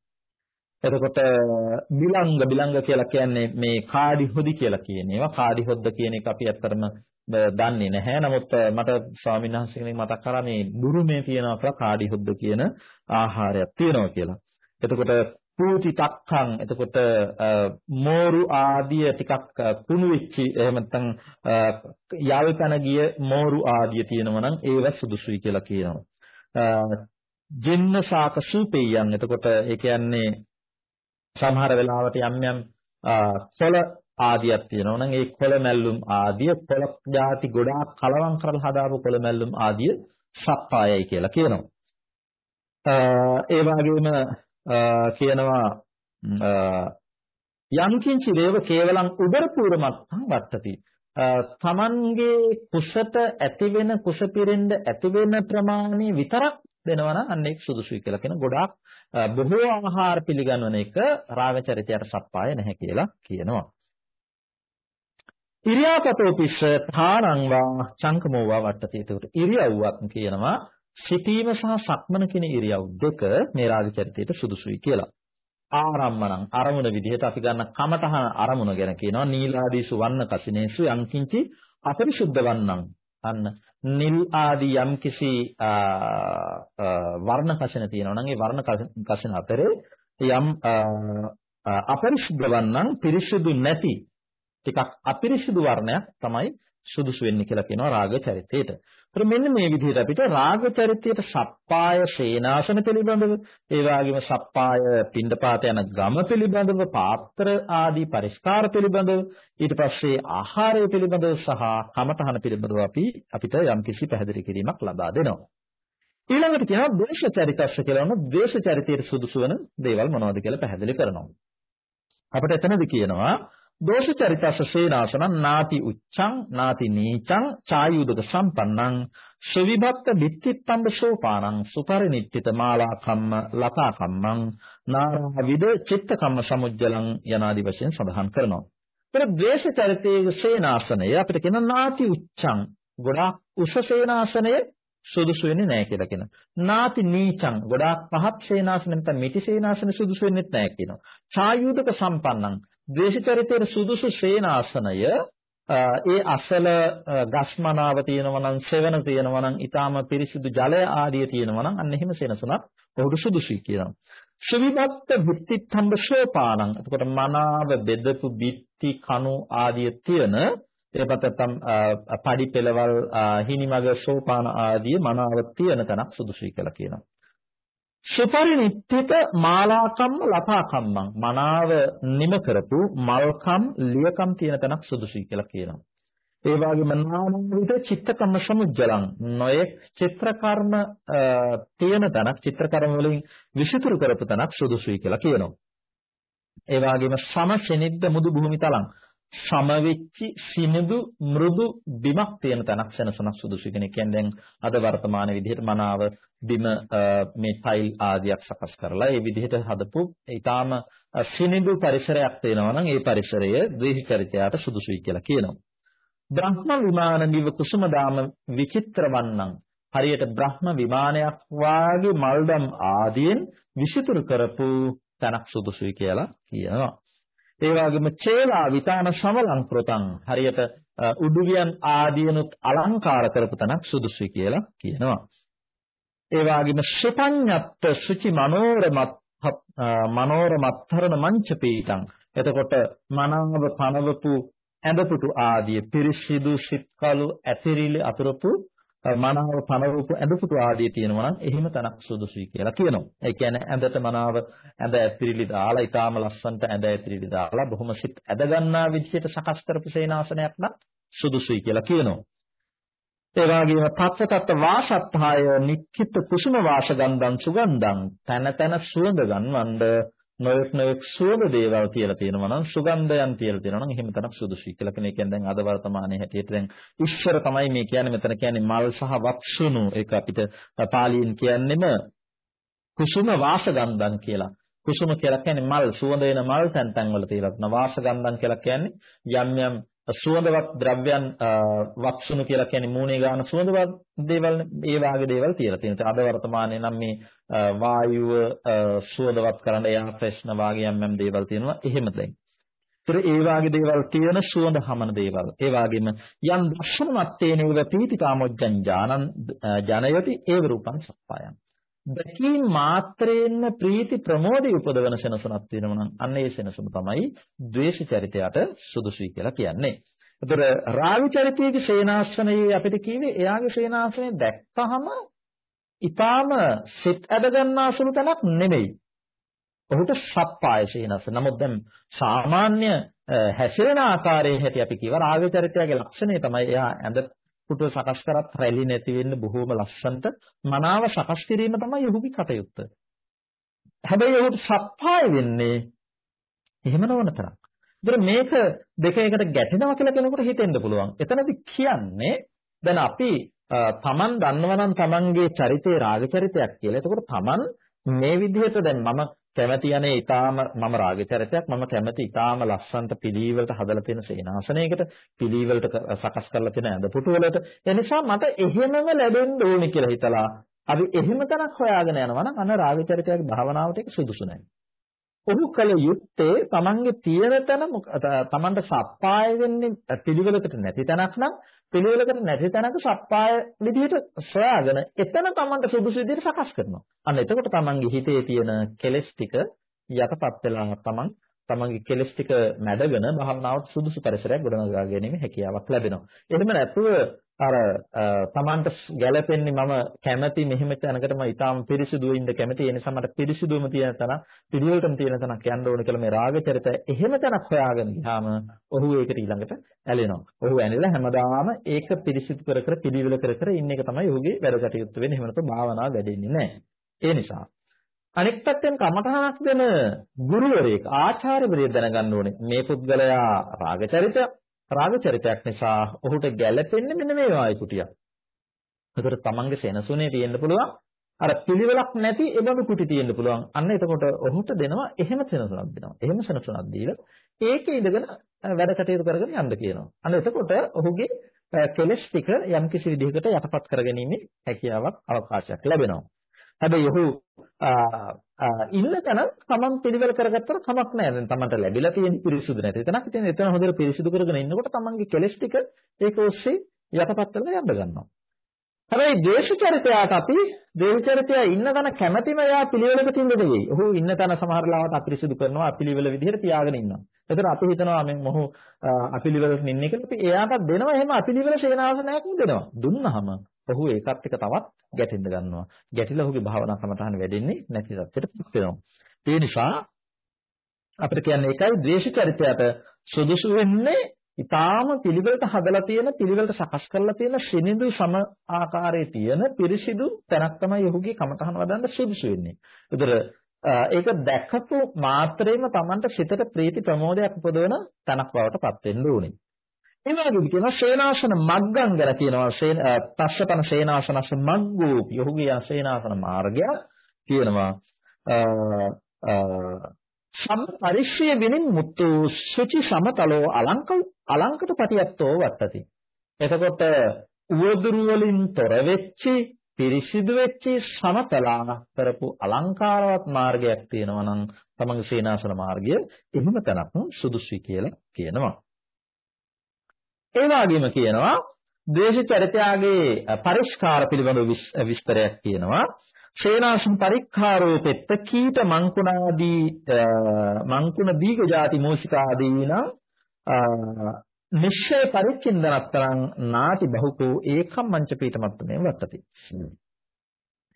එතකොට බිලංග බිලංග කියලා කියන්නේ මේ කාඩි හොදි කියලා කියන ඒවා. කාඩි හොද්ද කියන එක අපි ඇත්තටම දන්නේ නැහැ. නමුත් මට ස්වාමීන් වහන්සේ කෙනෙක් මතක් කරා මේ බුරුමේ තියෙනවා කියලා කාඩි හොද්ද කියන ආහාරයක් තියෙනවා කියලා. එතකොට පූති තක්කං එතකොට මෝරු ආදිය ටිකක් කුණු වෙච්චි එහෙම නැත්නම් යාල්පන ගිය මෝරු ආදිය තියෙනවා නම් ඒව සුදුසුයි කියලා කියනවා. ජින්න ශාක සූපේයන් එතකොට ඒ කියන්නේ සමහර වෙලාවට යම් යම් කොළ ආදියක් තියෙනවා නම් ඒ කොළ මැල්ලුම් ආදිය කොළ ಜಾති ගොඩාක් කලවම් කරලා හදාපු කොළ මැල්ලුම් ආදිය සප්පායයි කියලා කියනවා. ඒ වගේම කියනවා යම් කිංචි දේව කේවලං උදරපූර්වමත්තං වත්තති. තමන්ගේ කුසට ඇති වෙන කුස පිරෙන්න ඇති වෙන ප්‍රමාණය විතරක් දෙනවා නම් අන්න ඒක සුදුසුයි කියලා කියන ගොඩාක් බොහෝ ආහාර පිළිගන්වන එක රාගචරිතයට සප්පාය නැහැ කියලා කියනවා. ඉරියාපතෝ පිස්ස ථානං වා චංකමෝවා වට්ටති. ඒකට ඉරියව්වක් කියනවා සිටීම සහ සක්මන කියන ඉරියව් දෙක මේ රාගචරිතයට සුදුසුයි කියලා. ආරම්මණං අරමුණ විදිහට අපි ගන්න කමතහන අරමුණ ගැන කියනවා නීලාදීසු වන්න කසිනේසු යංකින්චි අපරිශුද්ධ වන්නං අන්න නිල් ආදී යම්කිසි වර්ණ කසින තියෙනවා නම් ඒ වර්ණ කසින අතරේ යම් අපරිශුද්ධ වන්නං පිරිසුදු නැති ටිකක් අපිරිසිදු වර්ණයක් තමයි සුදුසු වෙන්නේ කියලා කියනවා රාග චරිතයට. ඒතර මෙන්න මේ විදිහට අපිට රාග චරිතයට සප්පාය ශේනාසන පිළිබඳව, ඒ වගේම සප්පාය පින්ඩපාත යන ගම පිළිබඳව, පාත්‍ර ආදී පරිස්කාර පිළිබඳව, ඊට පස්සේ ආහාරය පිළිබඳව සහ කමතහන පිළිබඳව අපි අපිට යම්කිසි පැහැදිලි කිරීමක් ලබා දෙනවා. ඊළඟට කියනවා ද්වේෂ චරිතස්ස කියලා වුණ ද්වේෂ චරිතයට සුදුසු වෙන දේවල් මොනවද කියලා පැහැදිලි කරනවා. අපිට එතනදි කියනවා දෝෂ චරිතස්ස සේනාසනං නාති උච්ඡං නාති නීචං ඡායුදක සම්පන්නං ශවිභක්ත දිට්ඨිත්තම්බ සෝපානං සුපරිනිට්ඨිත මාලා කම්ම ලතා කම්මං නාරා විද චිත්ත කම්ම සමුජ්ජලං යනාදි වශයෙන් සඳහන් කරනවා. ඒතර ද්වේෂ චරිතයේ සේනාසනය අපිට කියන නාති උච්ඡං ගොඩාක් උස සේනාසනය සුදුසු වෙන්නේ නැහැ කියලා කියනවා. නාති නීචං ගොඩාක් පහත් සේනාසන නැත්නම් මිටි සේනාසන සුදුසු වෙන්නේ නැහැ කියනවා. ඡායුදක සම්පන්නං ද්වේෂචරිතයේ සුදුසු ශේනාසනය ඒ අසල ගස්මනාව තියෙනවා නම් සෙවන තියෙනවා නම් ඊටාම පිරිසිදු ජලය ආදිය තියෙනවා නම් අන්න එහෙම සෙනසුනක් ඔහුට සුදුසුයි කියනවා. ශ්‍රීවත්ත බුද්ධිත්තම්බ ශෝපානං. එතකොට මනාව බෙදපු බිත්ති කණු ආදිය තියෙන එපත තම් පඩි පෙළවල් හිනිමග ශෝපාන ආදිය මනාව තියෙන තැනක් සුදුසුයි කියලා කියනවා. සුපරිනිත්තිත මාලාකම්ම ලතාකම්මං මනාව නිම කරපු මල්කම් ලියකම් තියෙන තැනක් සුදුසුයි කියලා කියනවා. ඒ වගේම නාමවිද චිත්තකම්ම සමුජ්ජලං නොයෙක් චිත්‍රකර්ම තියෙන තැනක් චිත්‍රකර්ම වලින් විසිතුරු කරපු තැනක් සුදුසුයි කියලා කියනවා. ඒ වගේම සම ශනිද්ද මුදු භූමි තලං සම වෙච්චි සිනිඳු මෘදු බිමක් තියෙන තැනක් සෙනසුනක් සුදුසු කෙනෙක් කියන්නේ දැන් අද වර්තමාන විදිහට මනාව බිම මේ ටයිල් ආදියක් සකස් කරලා ඒ විදිහට හදපු ඊටාම සිනිඳු පරිසරයක් තියෙනවා නම් ඒ පරිසරය ද්වේෂචරිතයට සුදුසුයි කියලා කියනවා. බ්‍රහ්ම විමාන නිව කුසුම දාම විචිත්‍ර වන්නං හරියට බ්‍රහ්ම විමානයක් වාගේ මල්දම් ආදියෙන් විසිතුරු කරපු තැනක් සුදුසුයි කියලා කියනවා. ඒ වගේම චේලා විතාන සමලංකෘතං හරියට උඩුවියන් ආදීනුත් අලංකාර කරපු තැනක් සුදුසුයි කියලා කියනවා. ඒ වගේම ශිපඤ්ඤත්ත සුචි මනෝරමත් මනෝරමත්තරණ මංච පීතං එතකොට මනාව පනවපු ඇඳපුටු ආදී පිරිසිදු සිත්කලු ඇතිරිලි අතුරුපු මනාව පනවපු ඇඳපුතු ආදී තියෙනවා නම් එහෙම තනක් සුදුසුයි කියලා කියනවා. ඒ කියන්නේ ඇඳට මනාව ඇඳ ඇතිරිලි දාලා ඊටාම ලස්සනට ඇඳ ඇතිරිලි දාලා බොහොම සිත් ඇද ගන්නා විදිහට සකස් කරපු සේනාසනයක් නම් සුදුසුයි කියලා කියනවා. ඒ වගේම තත්ත්වතත් වාසත්හාය නික්කිත කුසුම වාසගන්ධං සුගන්ධං තන තන සුවඳ ගන්වන්න නොයෙක් නොයෙක් සුවඳ දේවල් තියලා තියෙනවා නම් සුගන්ධයන් තියලා තියෙනවා නම් එහෙම තරම් සුදුසුයි කියලා කියන එකෙන් දැන් අද වර්තමානයේ හැටියට දැන් ඉස්සර තමයි මේ කියන්නේ මෙතන කියන්නේ මල් සහ වක්ෂුණු ඒක අපිට පාලියෙන් කියන්නෙම කුසුම වාසගන්ධන් කියලා. කුසුම කියලා කියන්නේ මල් සුවඳ වෙන මල් තැන් තැන් වල තියලා තියෙනවා. වාසගන්ධන් කියලා කියන්නේ යම් යම් සුවඳවත් ද්‍රව්‍යයන් වක්ෂුණු කියලා කියන්නේ මූණේ ගාන සුවඳවත් දේවල් ඒ වාගේ දේවල් තියලා තියෙනවා. අද වර්තමානයේ නම් මේ වායුව සුවඳවත් කරන්න එයා ප්‍රශ්න වාගේ යම් යම් දේවල් තියෙනවා. එහෙම දැන්. ඒතර ඒ වාගේ දේවල් තියෙන සුවඳ හමන දේවල්. ඒ වාගේම යම් දර්ශනමත්තේන උද පීතිකාමොජ්ජං ඥානං ජනයති ඒව රූපං සප්පායං. දැකීම මාත්‍රයෙන්ම ප්‍රීති ප්‍රමෝදය උපදවන සෙනසුනක් තියෙනවා නම් අන්න ඒ සෙනසුන තමයි ද්වේෂ චරිතයට සුදුසුයි කියලා කියන්නේ. ඒතර රාග චරිතයේ සේනාසනයේ අපිට කියවේ එයාගේ සේනාසනය දැක්කහම ඊටාම සිත් ඇද ගන්නාසුළු තැනක් නෙමෙයි. ඔහුට සප්පාය සේනස. නමුත් දැන් සාමාන්‍ය හැසිරෙන ආකාරයේ හැටි අපි කියව රාග චරිතයගේ ලක්ෂණය තමයි එයා ඇඳ පුටුව සකස් කරත් රැලි නැති වෙන්න බොහෝම ලස්සනට මනාව සකස් කිරීම තමයි ඔහුගේ කටයුත්ත. හැබැයි ඔහුට සප්පාය වෙන්නේ එහෙම නොවන තරම්. ඒතර මේක දෙක එකට ගැටෙනවා කියලා කෙනෙකුට හිතෙන්න පුළුවන්. එතනදි කියන්නේ දැන් අපි තමන් දන්නවා නම් තමන්ගේ චරිතේ රාග චරිතයක් කියලා. එතකොට තමන් මේ විදිහට දැන් මම කැමති යන්නේ ඊටාම මම රාග චරිතයක් මම කැමති ඊටාම ලස්සන්ට පිළිවෙලට හදලා තියෙන සේනාසනයකට පිළිවෙලට සකස් කරලා තියෙන ඇඳ පුටු වලට ඒ නිසා මට එහෙමම ලැබෙන්න ඕනි කියලා හිතලා අපි එහෙම තැනක් හොයාගෙන යනවා නම් අන්න රාග චරිතයක් භාවනාවට ඒක සුදුසු නැහැ. ඔහු කල යුත්තේ තමන්ගේ තියෙන තැන තමන්ට සප්පාය වෙන්නේ පිළිවෙලකට නැති තැනක් නම් පිළිවෙලකට නැති තැනක සප්පාය විදිහට සොයාගෙන එතන තමන්ට සුදුසු විදිහට සකස් කරනවා. අන්න එතකොට තමන්ගේ හිතේ තියෙන කෙලෙස් ටික යටපත් වෙලා තමන් තමන්ගේ කෙලෙස් ටික මැඩගෙන භාවනාවට සුදුසු පරිසරයක් ගොඩනගා ගැනීම හැකියාවක් ලැබෙනවා. එහෙම නැතුව අර තමන්ට ගැළපෙන්නේ මම කැමති මෙහෙම තැනකට මම ඊටාම පිරිසිදුව ඉන්න කැමති ඒ නිසා මට පිරිසිදුවම තියෙන තැන පිළිවෙලටම තියෙන තැනක් යන්න ඕන කියලා මේ රාග චරිතය එහෙම තැනක් හොයාගෙන ගියාම ඔහු ඒකට ඊළඟට ඇලෙනවා. ඔහු ඇනිලා හැමදාම ඒක පිරිසිදු කර කර පිළිවෙල කර කර ඉන්න එක තමයි ඔහුගේ වැඩ කටයුතු වෙන්නේ. එහෙම නැත්නම් භාවනාව වැඩෙන්නේ නැහැ. ඒ නිසා අනෙක් පැත්තෙන් කමඨහනක් දෙන ගුරුවරයෙක් ආචාර්යවරයෙක් දැනගන්න ඕනේ මේ පුද්ගලයා රාග චරිතය රාග චරිතයක් නිසා ඔහුට ගැළපෙන්නේ මෙන්න මේ වායු කුටියක්. ඒකට තමන්ගේ සෙනසුනේ තියෙන්න පුළුවන් අර පිළිවෙලක් නැති ඒබඳු කුටි තියෙන්න පුළුවන්. අන්න එතකොට ඔහුට දෙනවා එහෙම සෙනසුනක් දෙනවා. එහෙම සෙනසුනක් දීලා ඒකේ ඉඳගෙන වැඩ කටයුතු කරගෙන යන්න කියනවා. අන්න එතකොට ඔහුගේ කෙලස් ටික යම්කිසි විදිහකට යටපත් කරගැනීමේ හැකියාවක් අවකාශයක් ලැබෙනවා. හැබැයි ඔහු ඉන්න තැන තමන් පිළිවෙල කරගත්තට කමක් නැහැ. දැන් තමන්ට ලැබිලා තියෙන පිරිසුදු නැති තැනක් ඉතින් එතන හොඳට පිරිසුදු කරගෙන ඉන්නකොට තමන්ගේ කෙලෙස් ටික ඒක ඔස්සේ යටපත් කරලා යන්න ගන්නවා. හැබැයි දේශ චරිතයට අපි දේශ චරිතය ඉන්න තැන කැමැතිම එයා පිළිවෙලකට ඉන්න දෙයි. ඔහු ඉන්න තැන සමහර ලාවට අපිරිසුදු කරනවා අපිළිවෙල විදිහට තියාගෙන ඉන්නවා. එතන අපි හිතනවා මේ මොහු අපිළිවෙලට ඉන්නේ කියලා අපි එයාට දෙනවා එහෙම අපිළිවෙල සේනාසනයක්ම දෙනවා. දුන්නහම ඔහු ඒකත් එක්ක තවත් ගැටෙන්න ගන්නවා. ගැටිලා ඔහුගේ භාවනා සමතහන වැඩෙන්නේ නැති තත්ත්වයටපත් වෙනවා. ඒ නිසා අපිට කියන්නේ ඒකයි ද්වේෂ චරිතයට සුදුසු වෙන්නේ ඊටාම පිළිවෙලට හදලා තියෙන පිළිවෙලට සකස් කරලා තියෙන ශිනිඳු සම ආකාරයේ තියෙන පිරිසිදු තැනක් තමයි ඔහුගේ කමතහන වදන්න සුදුසු වෙන්නේ. ඒතර ඒක දැකපු මාත්‍රේම Tamanට සිතට ප්‍රීති ප්‍රමෝදයක් උපදවන තනක් බවට පත් වෙන්න ඕනේ. ඒ වගේම කියනවා. ශේනාසන මග්ගං ගැන කියනවා තස්සපන ශේනාසනස්ස මග්ගෝ යහුගේ ශේනාසන මාර්ගය කියනවා. සම් පරිශ්‍රය විනින් මුත්තු සුචි සමතලෝ අලංක අලංකට පටියත්තෝ වත්තති. එතකොට උවදුරු වලින් තොර වෙච්චි පිරිසිදු වෙච්චි සමතලා කරපු අලංකාරවත් මාර්ගයක් තියෙනවා නම් තමන්ගේ සේනාසන මාර්ගය එහෙම තැනක් සුදුසුයි කියලා කියනවා. ඒ වගේම කියනවා ද්වේෂ චරිතයාගේ පරිස්කාර පිළිබඳ විස්තරයක් කියනවා. ශේනාසන පරික්ඛාරෝ පෙත්ත කීට මංකුණාදී මංකුණ දීග ಜಾති මෝසිකාදීන නිශ්චය පරිච්ඡින්දනතරං නාති බහුකෝ ඒකම් මංච පීඨමත්තුනේ වත්තති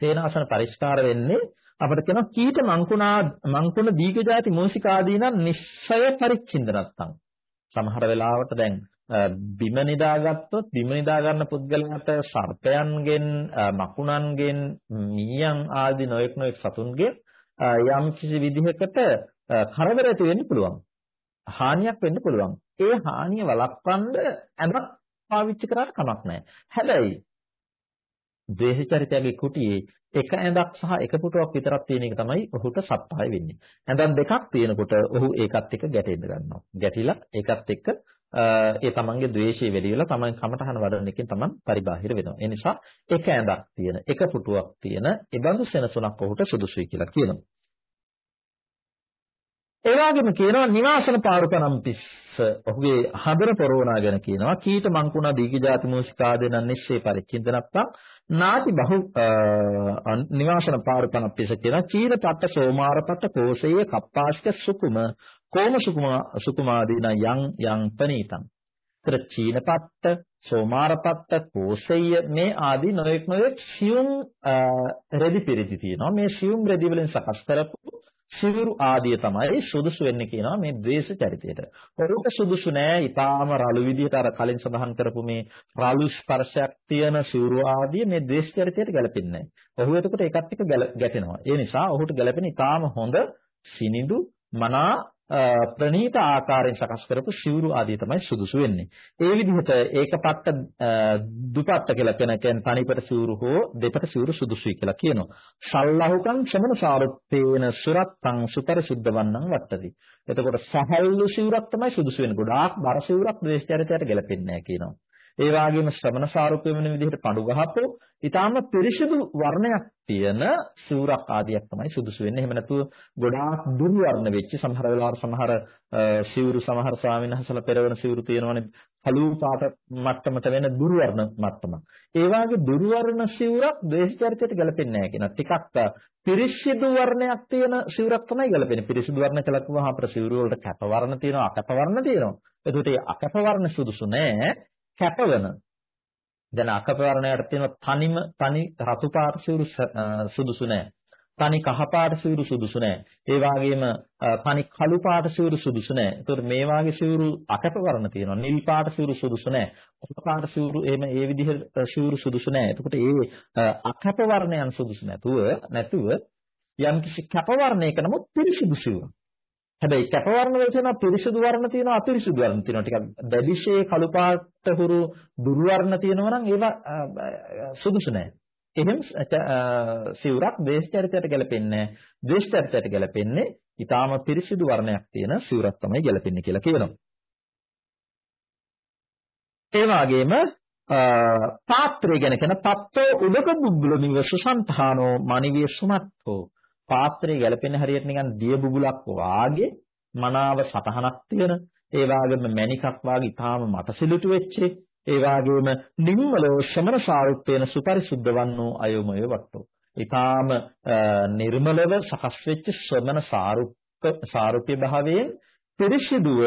සේනාසන පරිස්කාර වෙන්නේ අපිට කියනවා කීට මංකුණා මංකුණ දීග ಜಾති මෝසිකාදීන නිශ්චය පරිච්ඡින්දනත්තං. සමහර වෙලාවට දැන් බිම නිදාගත්තොත් බිම නිදා ගන්න පුද්ගලයාට සර්පයන්ගෙන් මකුණන්ගෙන් මීයන් ආදී නොයෙක් නොයෙක් සතුන්ගෙන් යම් කිසි විදිහකට කරදර ඇති වෙන්න පුළුවන්. හානියක් වෙන්න පුළුවන්. ඒ හානිය වළක්වන්න ඇඳක් පාවිච්චි කරාට කමක් නැහැ. හැබැයි ද්වේෂ චරිතයගේ කුටියේ එක ඇඳක් සහ එක පුටුවක් විතරක් තියෙන එක තමයි ඔහුට සප්පාය වෙන්නේ. ඇඳන් දෙකක් තියෙනකොට ඔහු ඒකත් එක්ක ගැටෙන්න ගන්නවා. ගැටිලා ඒකත් එක්ක ඒ තමන්ගේ ද්වේෂය වැඩි වෙලා තමන් කමටහන වඩන එකෙන් තමන් පරිබාහිර වෙනවා. ඒ නිසා එක ඇඳක් තියෙන, එක පුටුවක් තියෙන, ඒ බඳු සෙනසුනක් ඔහුට සුදුසුයි කියලා කියනවා. ඒ වගේම කියනවා නිවාසන පාරුකනම්පිස්ස ඔහුගේ හදර පොරෝනා ගැන කියනවා කීට මංකුණා දීගජාති මූසිකාදෙන නිශ්චේ පරිචින්තනප්පං නාති බහු නිවාසන පාරුකනම්පිස්ස කියනවා චීන පට්ට සෝමාරපට්ට කෝසයේ කප්පාස්ක සුකුම කෝම සුකුමා සුකුමාදීන යං යං පනීතං තර චීන පට්ට සෝමාරපට්ට කෝසය මේ ආදී නොයෙක් නොයෙක් සියුම් රෙදි පිරිදි තියෙනවා මේ සියුම් රෙදි වලින් සකස් කරපු සිවුරු ආදිය තමයි සුදුසු වෙන්නේ කියනවා මේ ද්වේෂ චරිතයට. ඔරුට සුදුසු නෑ ඊටාම රළු විදිහට අර කලින් සඳහන් කරපු මේ රළු ස්පර්ශයක් තියෙන සිවුරු ආදිය මේ ද්වේෂ චරිතයට ගැලපෙන්නේ නෑ. ඔහු එතකොට ඒකත් එක්ක ගැටෙනවා. ඒ නිසා ඔහුට ගැලපෙන ඊටාම හොඳ සිනිඳු මනා ප්‍රනීත ආකාරයෙන් සකස් කරපු සිවුරු ආදී තමයි සුදුසු වෙන්නේ. ඒ විදිහට ඒකපත්ත දුපත්ත කියලා කියන කියන්නේ තනිපට සිවුරු හෝ දෙපට සිවුරු සුදුසුයි කියලා කියනවා. සල්ලහුකං ශමන සාරුත්තේන සුරත්තං සුපරිසුද්ධ වන්නං වට්ටති. එතකොට සහල්ලු සිවුරක් තමයි සුදුසු වෙන්නේ. ගොඩාක් බර සිවුරක් දේශචරිතයට ගැලපෙන්නේ නැහැ කියනවා. ඒ වගේම ශ්‍රමණ සාරුප්‍ය වෙන විදිහට පඩු ගහපෝ ඊටාම පිරිසිදු වර්ණයක් තියෙන සිවුරක් ආදියක් තමයි සුදුසු වෙන්නේ. එහෙම නැතුව ගොඩාක් දුරු වර්ණ වෙච්ච සමහර වෙලාවට සමහර සිවුරු සමහර ස්වාමීන් වහන්සේලා පෙරවන සිවුරු තියෙනවනේ කළු පාට මට්ටමට වෙන දුරු වර්ණ මට්ටම. ඒ වගේ දුරු වර්ණ සිවුරක් දේශචරිතයට ගැලපෙන්නේ නැහැ කියන ටිකක් පිරිසිදු වර්ණයක් තියෙන සිවුරක් තමයි ගැලපෙන්නේ. පිරිසිදු වර්ණ කියලා කිව්වහම අපේ සිවුරු වලට කැප වර්ණ තියෙනවා, අකැප වර්ණ තියෙනවා. එතකොට මේ අකැප වර්ණ සුදුසු නෑ. කැපවන දැන් අකපවර්ණයට තියෙන තනිම තනි රතු පාට සිවුරු සුදුසු නෑ. තනි කහ පාට සිවුරු සුදුසු නෑ. ඒ වගේම තනි කළු පාට සිවුරු සුදුසු නෑ. ඒතකොට මේ වාගේ සිවුරු අකපවර්ණ තියෙනවා. නිල් පාට සිවුරු සුදුසු නෑ. කොළ පාට සිවුරු එහෙම ඒ විදිහට සිවුරු සුදුසු නෑ. එතකොට ඒ අකපවර්ණයන් සුදුසු නැතුව නැතුව යම්කිසි කැපවර්ණයක නමුත් පිරිසිදු සිවුරු. හැබැයි කැප වර්ණ වල තියෙනවා පිරිසිදු වර්ණ තියෙනවා අපිරිසිදු වර්ණ තියෙනවා. ටිකක් දැඩිශේ කළු පාට හුරු දුරු වර්ණ තියෙනවා නම් ඒවා සුදුසු නැහැ. එහෙම සිවුරක් දේශ චරිතයට ගැලපෙන්නේ නැහැ. දේශ චරිතයට ගැලපෙන්නේ ඊටාම පිරිසිදු වර්ණයක් තියෙන සිවුරක් තමයි ගැලපෙන්නේ කියලා කියනවා. ඒ වගේම පාත්‍රය ගැන කියන පත්තෝ උදක බුබ්බුල නිව සුසන්තානෝ මනිවිය සුමත්තෝ පාත්‍රය ගැලපෙන හරියට නිකන් දිය බුබුලක් වාගේ මනාව සතහනක් තියෙන ඒ වගේම මණිකක් වාගේ ඊටාම මතසිලුතු වෙච්ච ඒ වගේම නිම්මලෝ ශමන සාරුප්පේන සුපරිසුද්ධ වන්නෝ අයෝමය වට්ටෝ ඊටාම නිර්මලව සකස් වෙච්ච ශ්‍රමණ සාරුප්ප සාරුප්‍ය භාවයෙන් පිරිසිදුව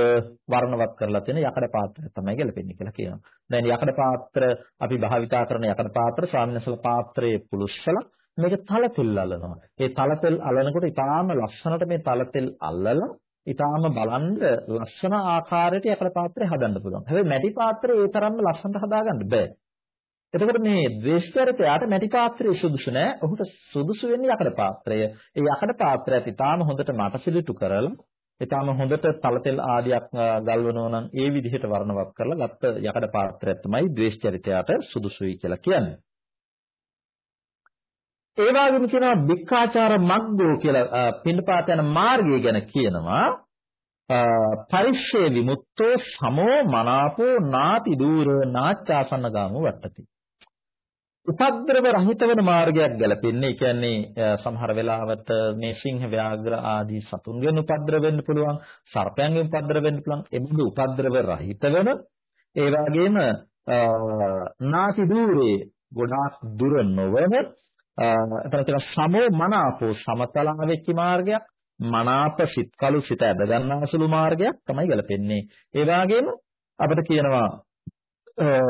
වර්ණවත් කරලා තියෙන යකඩ පාත්‍රය තමයි ගැලපෙන්නේ කියලා කියනවා. දැන් යකඩ පාත්‍ර අපි භාවිතා කරන යකඩ පාත්‍ර ස්වාමීන් වහන්සේලා පාත්‍රයේ පුලුස්සලා මේක තල තෙල් අලනවා. ඒ තල තෙල් අලනකොට ඊටාම ලස්සනට මේ තල තෙල් අල්ලලා ඊටාම බලන්න ලස්සන ආකාරයට යකඩ පාත්‍රය හදන්න පුළුවන්. හැබැයි මැටි පාත්‍රය ඒ තරම්ම ලස්සනට හදාගන්න බෑ. එතකොට මේ ද්වේෂකරතයාට මැටි පාත්‍රය සුදුසු නෑ. ඔහුට සුදුසු වෙන්නේ යකඩ පාත්‍රය. ඒ යකඩ පාත්‍රයත් ඊටාම හොඳට මටසිලිටු කරලා ඊටාම හොඳට තල තෙල් ආදියක් ගල්වනවා නම් ඒ විදිහට වර්ණවත් කරලා ගත්ත යකඩ පාත්‍රයක් තමයි ද්වේෂචරිතයට සුදුසුයි කියලා කියන්නේ. ඒ වගේම කියනවා වික්ඛාචාර මග්ගෝ කියලා පින්නපාත යන මාර්ගය ගැන කියනවා පරිශ්‍රේ විමුක්තෝ සමෝ මනාපෝ නාති දූර නාච්ඡාසන්න ගාමෝ වට්ටති. උපද්ද්‍රව රහිත වෙන මාර්ගයක් ගැලපෙන්නේ. ඒ කියන්නේ සමහර වෙලාවට මේ සිංහ ව්‍යාග්‍ර ආදී සතුන්ගෙන් උපද්ද්‍රව වෙන්න පුළුවන්, සර්පයන්ගෙන් උපද්ද්‍රව වෙන්න පුළුවන්. එමුදු උපද්ද්‍රව රහිත වෙන ඒ වගේම නාති දූරේ ගොඩාක් දුර නොවන එතන කියන සමෝ මනාපෝ සමතලා වෙච්ච මාර්ගයක් මනාප සිත්කලු සිත ඇද ගන්නාසුළු මාර්ගයක් තමයි ගැලපෙන්නේ. ඒ වගේම අපිට කියනවා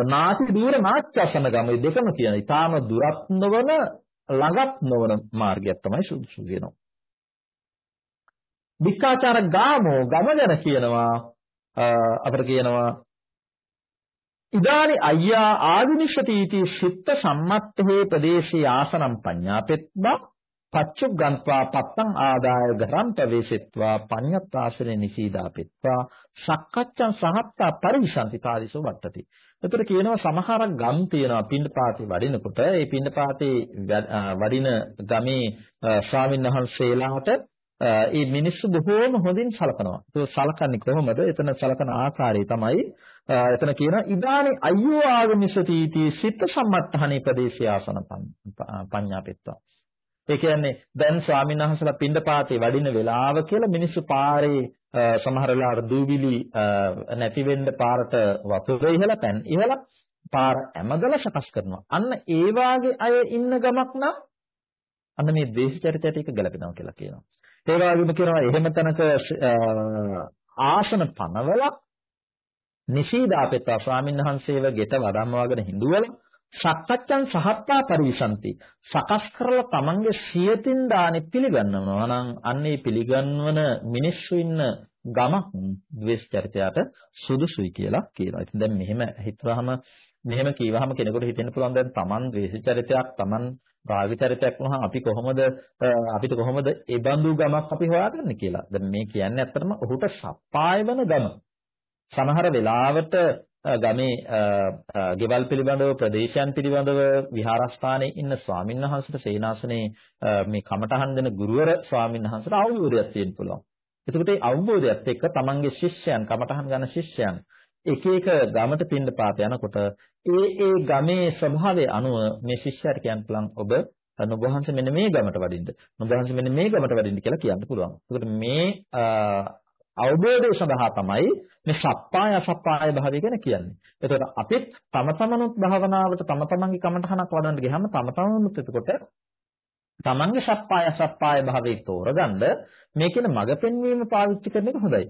නාති දූර මාච්ඡසන ගම මේ දෙකම කියන. ඊටාම දුරත් නොවන ළඟත් නොවන මාර්ගයක් තමයි සුදුසු කියනවා. වික්කාචාර ගාමෝ ගම ගැන කියනවා අපිට කියනවා ඉදානි අය්‍යා ආදිනිෂ්ඨීති සිත්ත සම්මත්තේ ප්‍රදේශී ආසනම් පඤ්ඤාපෙත්වා පච්චුග්ගන්වා පත්තං ආදාය ගරම් ප්‍රවේශෙත්වා පඤ්ඤත්තාසනේ නිසීදාපෙත්වා සක්කච්ඡං සහත්තා පරිවිසන්ති පාදිසෝ වට්ටති. එතකොට කියනවා සමහරක් ගම් තියෙනවා පින්ඩපාතේ වඩිනකොට ඒ පින්ඩපාතේ වඩින ගමේ ස්වාමීන් වහන්සේලාට ඒ මිනිස්සු බොහෝම හොඳින් සලකනවා. ඒක සලකන්නේ කොහොමද? එතන සලකන ආකාරය තමයි එතන කියන ඉදානේ අය්‍යෝ ආගමිසති इति සිත සම්මත්තහනේ ප්‍රදේශය ආසන පඤ්ඤාපෙත්තා. ඒ කියන්නේ දැන් ස්වාමීන් වහන්සේලා පින්ඩපාතේ වඩින වෙලාව කියලා මිනිස්සු පාරේ සමහර වෙලාවට දූවිලි නැති වෙන්න පාරට වතුර ඉහලා පැන් ඉහලා පාර ඇමදලා සකස් කරනවා. අන්න ඒ වාගේ අය ඉන්න ගමක් නම් අන්න මේ දේශ චරිතයට එක ගැලපෙනවා කියලා කියනවා. ඒ වගේම කියනවා එහෙම තැනක ආසන පනවලා නිශීදාපෙත්තා ස්වාමීන් වහන්සේව ගෙට වඩම්මවගෙන හිඳුවලා සක්කච්ඡන් සහත්තා පරිවිසන්ති සකස් කරලා තමන්ගේ සියතින් දානෙ පිළිගන්නවනවා නම් අන්නේ පිළිගන්වන මිනිස්සු ඉන්න ගමක් ද්වේෂ චරිතයට සුදුසුයි කියලා කියනවා. ඉතින් දැන් මෙහෙම හිතුවාම මෙහෙම කීවහම කෙනෙකුට හිතෙන්න පුළුවන් දැන් තමන් ද්වේෂ චරිතයක් තමන් රාග චරිතයක් වුණා අපි කොහොමද අපිට කොහොමද ඒ බඳු ගමක් අපි හොයාගන්නේ කියලා. දැන් මේ කියන්නේ ඇත්තටම ඔහුට සප්පාය වෙන ගම. සමහර වෙලාවට ගමේ ගෙවල් පිළිබඳව ප්‍රදේශයන් පිළිබඳව විහාරස්ථානයේ ඉන්න ස්වාමීන් වහන්සේට සේනාසනේ මේ කමටහන් දෙන ගුරුවර ස්වාමීන් වහන්සේට අවබෝධයක් තියෙන්න පුළුවන්. එතකොට ඒ අවබෝධයත් එක්ක තමන්ගේ ශිෂ්‍යයන් කමටහන් ගන්න ශිෂ්‍යයන් එක එක ගමට පින්න පාත යනකොට ඒ ඒ ගමේ ස්වභාවය අනුව මේ ශිෂ්‍යයාට කියන්න පුළුවන් ඔබ නුඹවහන්සේ මෙන්න මේ ගමට වඩින්න. නුඹවහන්සේ මෙන්න මේ ගමට වඩින්න කියලා කියන්න පුළුවන්. ඒකට මේ අවබෝධය සඳහා තමයි මේ සප්පාය අසප්පාය භාවය ගැන කියන්නේ. එතකොට අපිත් තම තමනුත් භාවනාවට තම තමන්ගේ කමඨහනක් වඩන්න ගියාම තම තමනුත් එතකොට තමන්ගේ සප්පාය අසප්පාය භාවයේ තෝරගන්න මේ කියන මඟ පෙන්වීම පාවිච්චි කරන එක හොඳයි.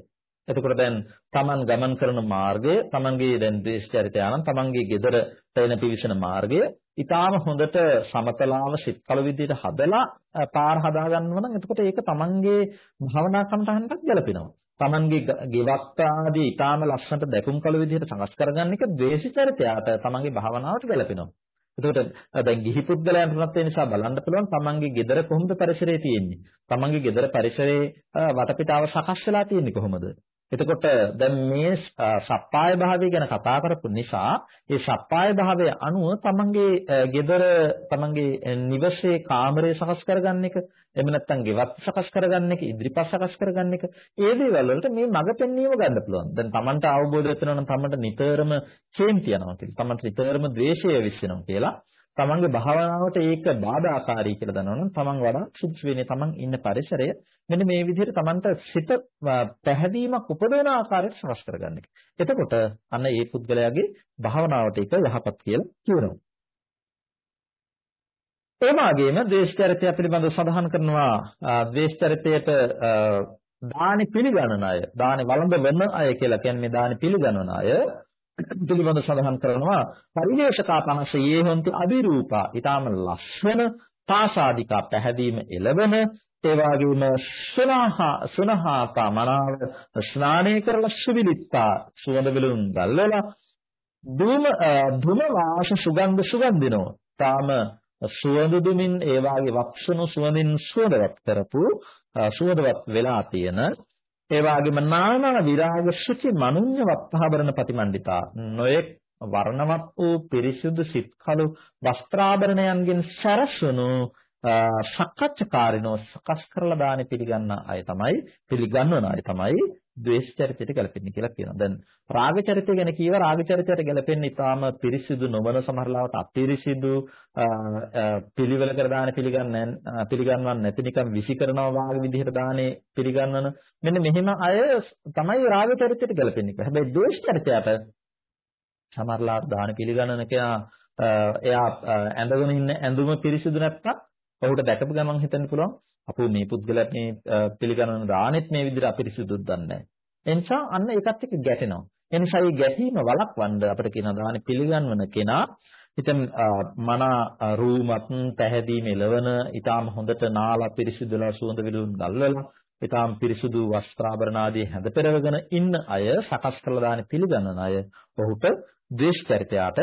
එතකොට දැන් Taman ගමන් කරන මාර්ගය, Tamanගේ දැන් දේශචරිතය ආනම් Tamanගේ gedara තැන පිවිසෙන මාර්ගය ඊටාම හොඳට සමතලාව සිත්කල විදිහට හදලා පාර හදා ගන්නවා නම් එතකොට ඒක Tamanගේ භවනා කමටහන්ටත් ගැලපෙනවා. Tamanගේ ගෙවක් ආදී ඊටාම ලස්සනට දැකුම් කල විදිහට සකස් කරගන්න එක දේශචරිතයට Tamanගේ භවනාවට ගැලපෙනවා. එතකොට දැන් ගිහි පුද්ගලයන්ට උනත් ඒ නිසා බලන්න පුළුවන් තමන්ගේ ගෙදර කොහොමද පරිසරය තියෙන්නේ. තමන්ගේ ගෙදර පරිසරයේ වටපිටාව සකස් වෙලා තියෙන්නේ කොහොමද? එතකොට දැන් මේ සප්පාය භාවය ගැන කතා කරපු නිසා ඒ සප්පාය භාවය අනුව තමන්ගේ ගෙදර තමන්ගේ නිවසේ කාමරය සකස් කරගන්න එක එහෙම නැත්නම් ගෙවත් සකස් කරගන්න එක ඉදිරිපත් සකස් කරගන්න එක ඒ දේවල් වලට මේ මඟ පෙන්වීම ගන්න පුළුවන්. දැන් තමන්ට අවබෝධ වෙනවා නම් තමන්ට නිතරම කේන්ති යනවා කියලා. තමන්ට නිතරම ද්වේෂය විශ්වෙනවා කියලා. තමන්ගේ භාවනාවට ඒක බාධාකාරී කියලා දන්නවනම් තමන් වඩා සුදුසු වෙන්නේ තමන් ඉන්න පරිසරය මෙන්න මේ විදිහට තමන්ට සිත පැහැදීමක් උපදවන ආකාරයට සකස් කරගන්න එක. එතකොට අන්න ඒ පුද්ගලයාගේ භාවනාවට ඒක යහපත් කියලා කියනවා. ඒ වගේම ද්වේෂචරිතය පිළිබඳව සඳහන් කරනවා ද්වේෂචරිතයට දානි පිළිගන්නන අය, දානි වළඳ වෙන අය කියලා කියන්නේ දානි පිළිගන්නන අය පිළිබඳ සඳහන් කරනවා පරිවේශකා පනසයේ හොන්ති අබිරූපා ඊටාම ලස්සන පාසාදිකා පැහැදීම එළවෙන ඒ වගේම සුනහා සුනහාපා මනාව ස්නානය කරලා සුවිලිත්තා සුවඳ විලුම් ගල්වලා දුම දුම වාස සුගන්ධ සුගන්ධිනෝ තාම සුවඳ දුමින් ඒ වාගේ වක්ෂණු සුවඳින් සුවඳවත් කරපු සුවඳවත් වෙලා තියෙන ඒ වගේම නානා විරාග සුචි මනුඤ්ඤ වප්පහබරණ ප්‍රතිමන්විතා නොයෙක් වර්ණවත් වූ පිරිසුදු සිත්කලු වස්ත්‍රාභරණයන්ගෙන් සැරසුණු සක්කච්ඡකාරිනෝ සකස් කරලා දානේ පිළිගන්න අය තමයි පිළිගන්වන අය තමයි ද්වේෂ චරිතයට ගැලපෙන්නේ කියලා කියනවා. දැන් රාග චරිතය ගැන කියව රාග චරිතයට ගැලපෙන්නේ ඊටාම පිරිසිදු නොවන සමහරලාවට අපිරිසිදු පිළිවෙල කර දාන පිළිගන්නේ පිළිගන්වන්නේ නැති නිකන් විසි කරනවා වාගේ විදිහට දානේ පිළිගන්වන මෙන්න මෙහෙම අය තමයි රාග චරිතයට ගැලපෙන්නේ. හැබැයි ද්වේෂ චරිතයට සමහරලාවට දාන පිළිගන්නන කෙනා එයා ඇඳගෙන ඉන්න ඇඳුම පිරිසිදු නැත්නම් ඔහුට දැකපු ගමන් හිතන්න පුළුවන් අපෝ මේ පුද්ගලයා මේ පිළිගන්නන දානෙත් මේ විදිහට අපිරිසුදුත් දන්නේ නැහැ. ඒ නිසා අන්න ඒකත් එක්ක ගැටෙනවා. ඒ නිසා මේ ගැටීම වළක්වන්න අපිට කියන දානෙ පිළිගන්වන කෙනා ඉතින් මන රූමත් පැහැදීම එළවන ඊටාම හොඳට නාලා පිරිසිදුලා සුවඳ විලවුන් ගල්වලා ඊටාම පිරිසුදු වස්ත්‍රාභරණ ආදී හැඳ පෙරවගෙන ඉන්න අය සකස් කළ දානෙ පිළිගන්නන අය ඔහුට ද්වේෂ චරිතයට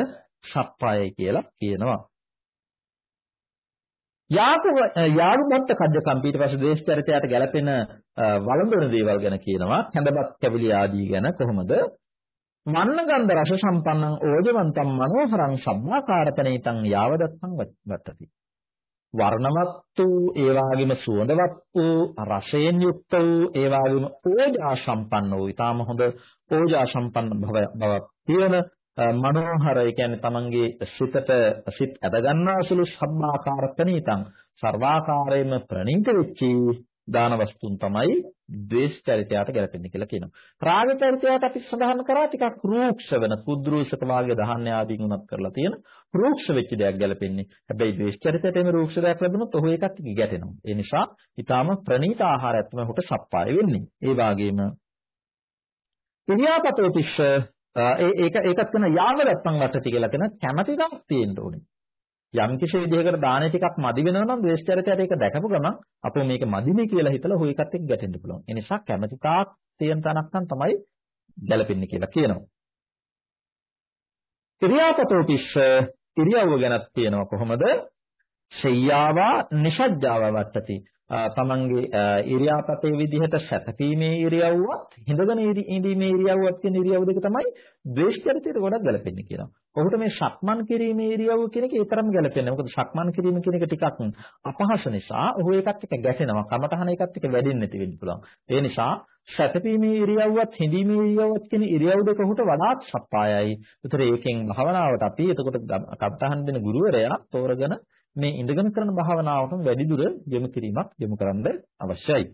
සප්පායයි කියලා කියනවා. යාකු යාළුමත්ත කජ්ජකම් ඊට පස්සේ ද්වේෂ චරිතයට ගැලපෙන වළඳන දේවල් ගැන කියනවා. කැඳපත් කැවිලි ආදී ගැන කොහොමද? මන්නගන්ධ රස සම්පන්නං ඕජවන්තම් මනෝහරං සබ්බාකාරතනේතං යාවදත්තං වත්තති. වර්ණවත් වූ ඒ වගේම සුවඳවත් වූ රසයෙන් යුක්ත වූ ඒ වගේම ඕජා සම්පන්න. වූ ඊටාම හොඳ ඕජා සම්පන්න බවක් තියෙන මනෝහර ඒ කියන්නේ තමන්ගේ සිතට සිත් ඇද ගන්නාසුළු සබ්බාකාර ප්‍රණීතං සර්වාකාරයෙන්ම ප්‍රණීත වෙච්චි දාන වස්තුන් තමයි ද්වේෂ චරිතයට ගැලපෙන්නේ කියලා කියනවා. රාග චරිතයට අපි සඳහන් කරා ටිකක් රූක්ෂ වෙන කුද්රූෂක වාගේ දහන්න ආදීන් උනත් කරලා තියෙන රූක්ෂ වෙච්ච දෙයක් ගැලපෙන්නේ. හැබැයි ද්වේෂ චරිතයට එමෙ රූක්ෂ දෙයක් ලැබුණොත් ඔහු ඒකත් ගැටෙනවා. ඒ නිසා ඊටාම ප්‍රණීත ආහාරයක් තමයි ඔහුට සප්පාය වෙන්නේ. ඒ වගේම ඉරියාපතෝ පිස්ස ඒ ඒක ඒකත් කරන යාම නැත්තම් වටති කියලා කියන කැමැතිකම් තියෙන්න ඕනේ. යම් කිසි විදිහකට දාන ටිකක් මදි වෙනවා නම් ද්වේෂ චරිතයට ඒක දැකපු ගමන් අපෝ මේක මදිනේ කියලා හිතලා හොය එකත් එක්ක ගැටෙන්න පුළුවන්. ඒ නිසා කැමැති තාක් තියෙන තැනක් නම් තමයි ගැලපෙන්නේ කියලා කියනවා. ක්‍රියාපතෝ පිස්ස ඉරියව්ව ගැනත් තියෙනවා කොහොමද? ශയ്യാවා නිෂජ්ජාවා වට්ටති. තමන්ගේ ඉරියාපතේ විදිහට සැතපීමේ ඉරියව්වත් හිඳගෙන ඉඳීමේ ඉරියව්වත් කියන ඉරියව් දෙක තමයි ද්වේෂ චරිතයට ගොඩක් ගැලපෙන්නේ කියනවා. ඔහුට මේ ශක්මන් කිරීමේ ඉරියව් කියන එක ඊතරම් ගැලපෙන්නේ. මොකද ශක්මන් කිරීම කියන එක ටිකක් අපහසු නිසා ඔහු ඒකත් එක්ක ගැටෙනවා. කමතහන ඒකත් එක්ක වැඩෙන්නේ නැති වෙන්න පුළුවන්. ඒ නිසා සැතපීමේ ඉරියව්වත් හිඳීමේ ඉරියව්වත් කියන ඉරියව් දෙක ඔහුට වඩාත් සප්පායයි. ඒතර ඒකෙන් භාවනාවට අපි එතකොට කප්පහන් දෙන ගුරුවරයා තෝරගෙන මේ ඉඳගෙන කරන භාවනාවටම වැඩි දුර යොමු කිරීමක් යොමු කරන්න අවශ්‍යයි.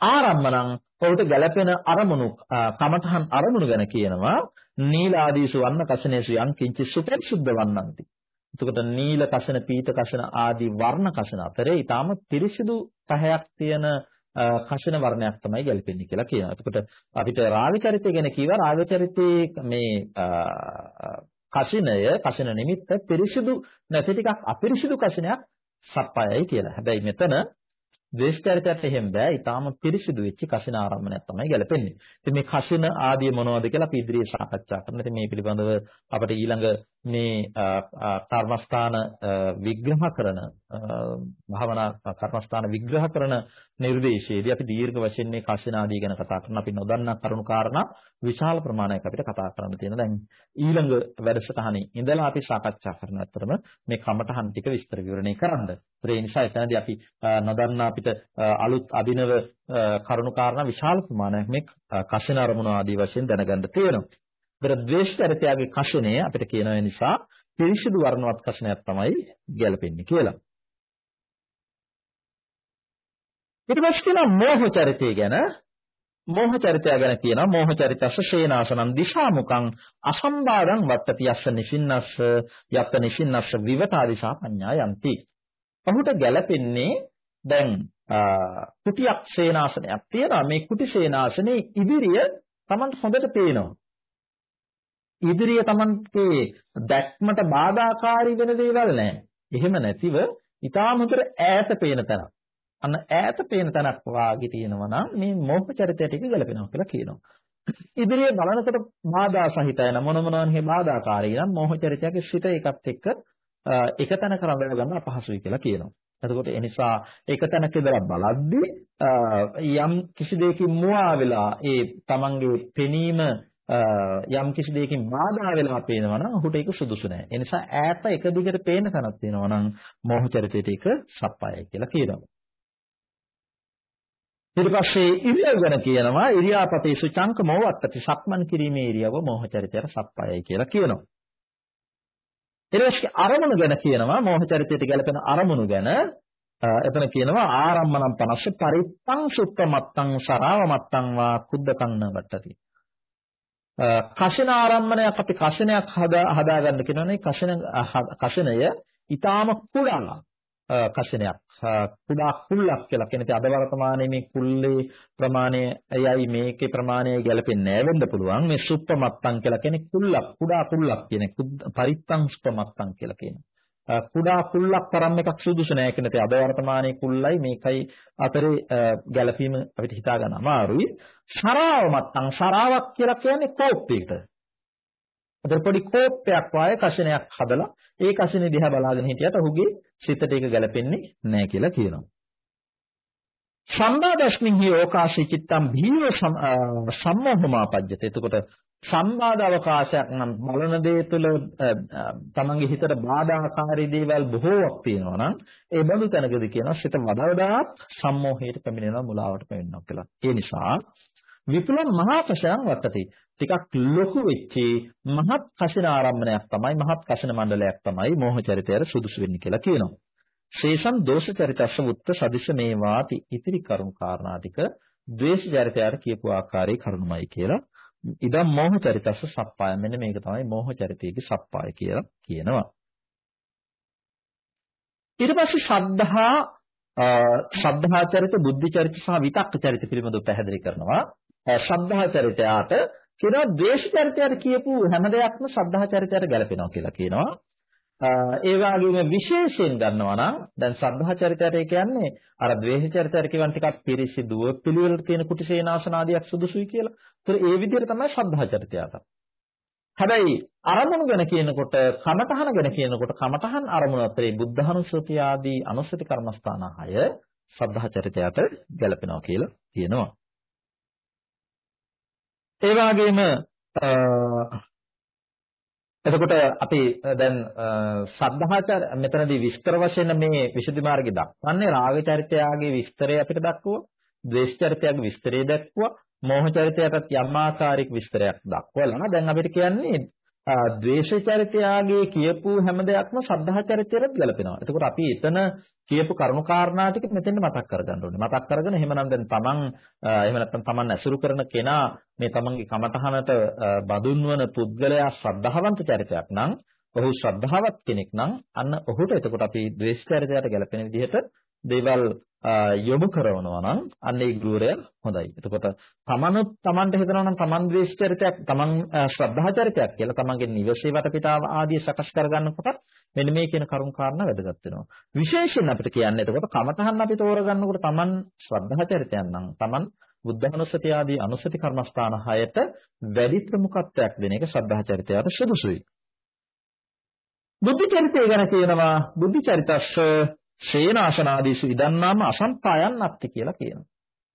ආරම්මණං ඔහුට ගැළපෙන අරමුණු කමඨහන් අරමුණු ගැන කියනවා නීලාදීසු වන්න කසනේසු යම් කිංචි සුපරිසුද්ධ වන්නන්ති. එතකොට නීල කසන පීත කසන ආදී වර්ණ කසන අතරේ ඊටාම පිරිසිදු පහයක් තියෙන කෂණ වර්ණයක් තමයි ගැලපෙන්නේ කියලා කියනවා. එතකොට අපිට රාග චරිතය ගැන කියවා රාග චරිතයේ මේ කසිනය කසින නිමිත්ත පිරිසිදු නැති ටිකක් අපිරිසිදු කසිනයක් සප්පයයි කියලා. හැබැයි මෙතන ද්වේෂචරිතයට එහෙම බෑ. ඊටාම පිරිසිදු වෙච්ච කසින ආරම්භණයක් තමයි ගැලපෙන්නේ. ඉතින් මේ කසින ආදී මොනවද කියලා අපි ඉදිරියේ සාකච්ඡා කරනවා. ඉතින් මේ පිළිබඳව අපිට ඊළඟ මේ කර්මස්ථාන විග්‍රහ කරන භාවනා කර්මස්ථාන විග්‍රහ කරන නිර්දේශයේදී අපි දීර්ඝ වශයෙන් මේ කසින ආදී ගැන කතා කරනවා. අපි නොදන්නා කරුණු කාරණා විශාල ප්‍රමාණයක් අපිට කතා කරන්න තියෙන. දැන් ඊළඟ වැඩසටහනේ ඉඳලා අපි සාකච්ඡා කරන අතරම මේ කමඨහන් ටික විස්තර විවරණය කරන්න. ඒ නිසා එතනදී අපි නොදන්නා අපිට අලුත් අදිනව කරුණු කාරණා විශාල ප්‍රමාණයක් මේ කෂණ අරමුණ ආදී වශයෙන් දැනගන්න තියෙනවා. ඒතර ද්වේෂ චරිතයගේ කෂණය අපිට කියන නිසා පිරිසිදු වර්ණවත් කෂණයක් තමයි ගැලපෙන්නේ කියලා. ඊට පස්සේ කියනවා මෝහ චරිතය ගැන මෝහ චරිතය ගැන කියනවා මෝහ චරිතස්ස ශේනාසනං දිශාමුඛං අසම්බාධං වත්තති යස්ස නිසින්නස්ස යත්ත නිසින්නස්ස විවතා දිශා පඤ්ඤායන්ති. ඔහුට ගැලපෙන්නේ දැන් කුටියක් ශේනාසනයක් තියෙනවා මේ කුටි ශේනාසනේ ඉදිරිය Taman හොඳට පේනවා. ඉදිරිය Tamanගේ දැක්මට බාධාකාරී වෙන දේවල් නැහැ. එහෙම නැතිව ඊටාම හොඳට ඈත පේන තැනක්. අන්න ඈත පේන තැනක් වාගේ තියෙනවා නම් මේ මෝහ චරිතයට එක ගැලපෙනවා කියලා කියනවා. ඉදිරියේ බලනකොට බාධා සහිතයි නම් මොන මොනවා හරි බාධාකාරී නම් මෝහ චරිතයේ සිට එකත් එක්ක එක තැනක රඳව ගන්න අපහසුයි කියලා කියනවා. එතකොට ඒ නිසා එක තැනක ඉඳලා බලද්දී යම් කිසි දෙයකින් මුවා වෙලා ඒ තමන්ගේ පෙනීම යම් කිසි දෙයකින් බාධා වෙලා පේනවා නම් ඔහුට ඒක සුදුසු නෑ. ඒ නිසා ඈත එක දිගට පේන තැනක් තියෙනවා නම් මෝහ චරිතයට ඒක සප්පායයි කියලා කියනවා. ඊට පස්සේ ඉරියව් ගැන කියනවා ඉරියාපතේ සුචංක මොවත්තති සක්මන් කිරීමේ ඉරියව මෝහ චරිතයට සප්පායයි කියලා කියනවා. ඊට පස්සේ අරමුණු ගැන කියනවා මෝහ චරිතයට ගැලපෙන අරමුණු ගැන එතන කියනවා ආරම්මනම් 50 පරිත්තං සුත්තමත්තං සරාවමත්තං වා කුද්දකන්න වට්ටති. කෂණ ආරම්මණයක් අපි කෂණයක් හදා හදාගන්න කියනවනේ. කෂණ කෂණය ඊටාම කුඩා කෂණයක්. කුඩා කුල්ලක් කියලා කියන ඉතින් අද වර්තමානයේ මේ කුල්ලේ ප්‍රමාණය එයයි මේකේ ප්‍රමාණය ගැලපෙන්නේ නැහැ වෙන්න පුළුවන්. මේ සුප්පමත්තන් කියලා කියන්නේ කුල්ලක් කුඩා කුල්ලක් කියන්නේ පරිත්තං සුප්පමත්තන් කියලා කියනවා. කුඩා කුල්ලක් තරම් එකක් සුදුසු නැහැ කියන ඉතින් අද වර්තමානයේ කුල්ලයි මේකයි අතරේ ගැලපීම අපිට හිතා ගන්න අමාරුයි ශරාව මත්තන් ශරාවක් කියලා කියන්නේ කෝප්පයකට අතර පොඩි කෝප්පයක් වායේ කෂණයක් හදලා ඒ කෂණේ දිහා බලාගෙන හිටියට ඔහුගේ සිතට ඒක ගැලපෙන්නේ නැහැ කියලා කියනවා. සම්බාදස්මින් හි ඕකාශී චිත්තම් භීව සම්මෝහමාපජ්ජත. එතකොට සම්බාධ අවකාශයක් නම් බලන දේ තුළ තමන්ගේ හිතට බාධාකාරී දේවල් බොහෝවක් තියෙනවා නම් ඒ බඳු තැනකදී කියනවා සිත වඩා වඩාත් සම්මෝහයට පැමිණෙනවා මුලාවට පැමිණෙනවා කියලා. ඒ නිසා විපුලම් මහා ප්‍රශයන් වත්තති. ටිකක් ලොකු වෙච්චි මහත් කසින ආරම්භණයක් තමයි මහත් කසින මණ්ඩලයක් තමයි මෝහ චරිතයට සුදුසු වෙන්නේ කියලා කියනවා. ශේෂම් දෝෂ චරිතස්ස මුත්ත සදිශ මේවාති ඉතිරි කරුණු කාරණා ටික ද්වේෂ චරිතයට කියපු ආකාරයේ කරුණුමයි කියලා ඉදම් මෝහ චරිතස්ස සප්පාය. මෙන්න මේක තමයි මෝහ චරිතයේ සප්පාය කියලා කියනවා. ඊට පස්සේ ශ්‍රද්ධහා ශ්‍රද්ධා චරිත බුද්ධි චරිත සහ විතක්ක චරිත පිළිබඳව පැහැදිලි කරනවා. ශ්‍රද්ධා චරිතයට කියනවා ද්වේෂ චරිතයට කියපු හැම දෙයක්ම ශ්‍රද්ධා චරිතයට ගැලපෙනවා කියලා කියනවා. ඒ වගේම විශේෂයෙන් ගන්නවා නම් දැන් සද්ධා චරිතයට කියන්නේ අර ද්වේෂ චරිතයට කියවන් ටිකක් පිරිසිදුව පිළිවෙලට තියෙන කුටිසේනාසන ආදියක් සුදුසුයි කියලා. ඒතර ඒ විදිහට තමයි සද්ධා චරිතයට. හැබැයි අරමුණු ගැන කියනකොට කමඨහන ගැන කියනකොට කමඨහන් අරමුණු අතරේ බුද්ධහනුස්සති ආදී අනුස්සති කර්මස්ථාන 6 සද්ධා චරිතයට ගැලපෙනවා කියලා කියනවා. ඒ වගේම එතකොට අපි දැන් සද්ධාචාර මෙතනදී විස්තර වශයෙන් මේ විසුද්ධි මාර්ගය දක්වන්නේ රාග චරිතයාගේ විස්තරය අපිට දක්වුවා, ද්වේෂ චරිතයාගේ විස්තරය දක්වුවා, මෝහ චරිතයටත් යම් ආකාරයක විස්තරයක් දක්වලා. දැන් අපිට කියන්නේ ද්වේෂ චරිතයාගේ කියපු හැම දෙයක්ම සද්ධා චරිතයට ගැලපෙනවා. එතකොට අපි එතන කියපු කරුණු කාරණා ටික මෙතෙන්ද මතක් කරගන්න ඕනේ. මතක් කරගෙන එහෙමනම් දැන් තමන් එහෙම නැත්නම් තමන් ඇසුරු කරන කෙනා මේ තමන්ගේ කමතහනට බඳුන් වන පුද්ගලයා ශ්‍රද්ධාවන්ත චරිතයක් නම් ඔහු ශ්‍රද්ධාවත් කෙනෙක් නම් අන්න ඔහුට එතකොට අපි ද්වේෂ චරිතයට ගැලපෙන විදිහට දේවල් යොමු කරනවා නම් අන්න ඒ ගුරුවරයා හොඳයි. එතකොට තමනුත් තමන්ට හිතනවා නම් තමන් ද්වේෂ චරිතයක් තමන් ශ්‍රද්ධා චරිතයක් කියලා තමන්ගේ නිවසේ වටපිටාව ආදී සකස් කරගන්නකොට මෙන්න මේ කියන කරුණු කාරණා වැදගත් වෙනවා. විශේෂයෙන් අපිට කියන්නේ එතකොට කමතහන් අපි තෝරගන්නකොට තමන් ශ්‍රද්ධා චරිතයන් නම් තමන් බුද්ධානුස්සතිය ආදී අනුස්සති කර්මස්ථාන හයට වැඩි ප්‍රමුඛත්වයක් දෙන එක ශ්‍රද්ධා චරිතයට සුදුසුයි. බුද්ධ චරිතය ගැන කියනවා බුද්ධ චරිතස්ස ශේනාසනාදීසු ඉදන්නාම අසම්පායන් නැත්ති කියලා කියනවා.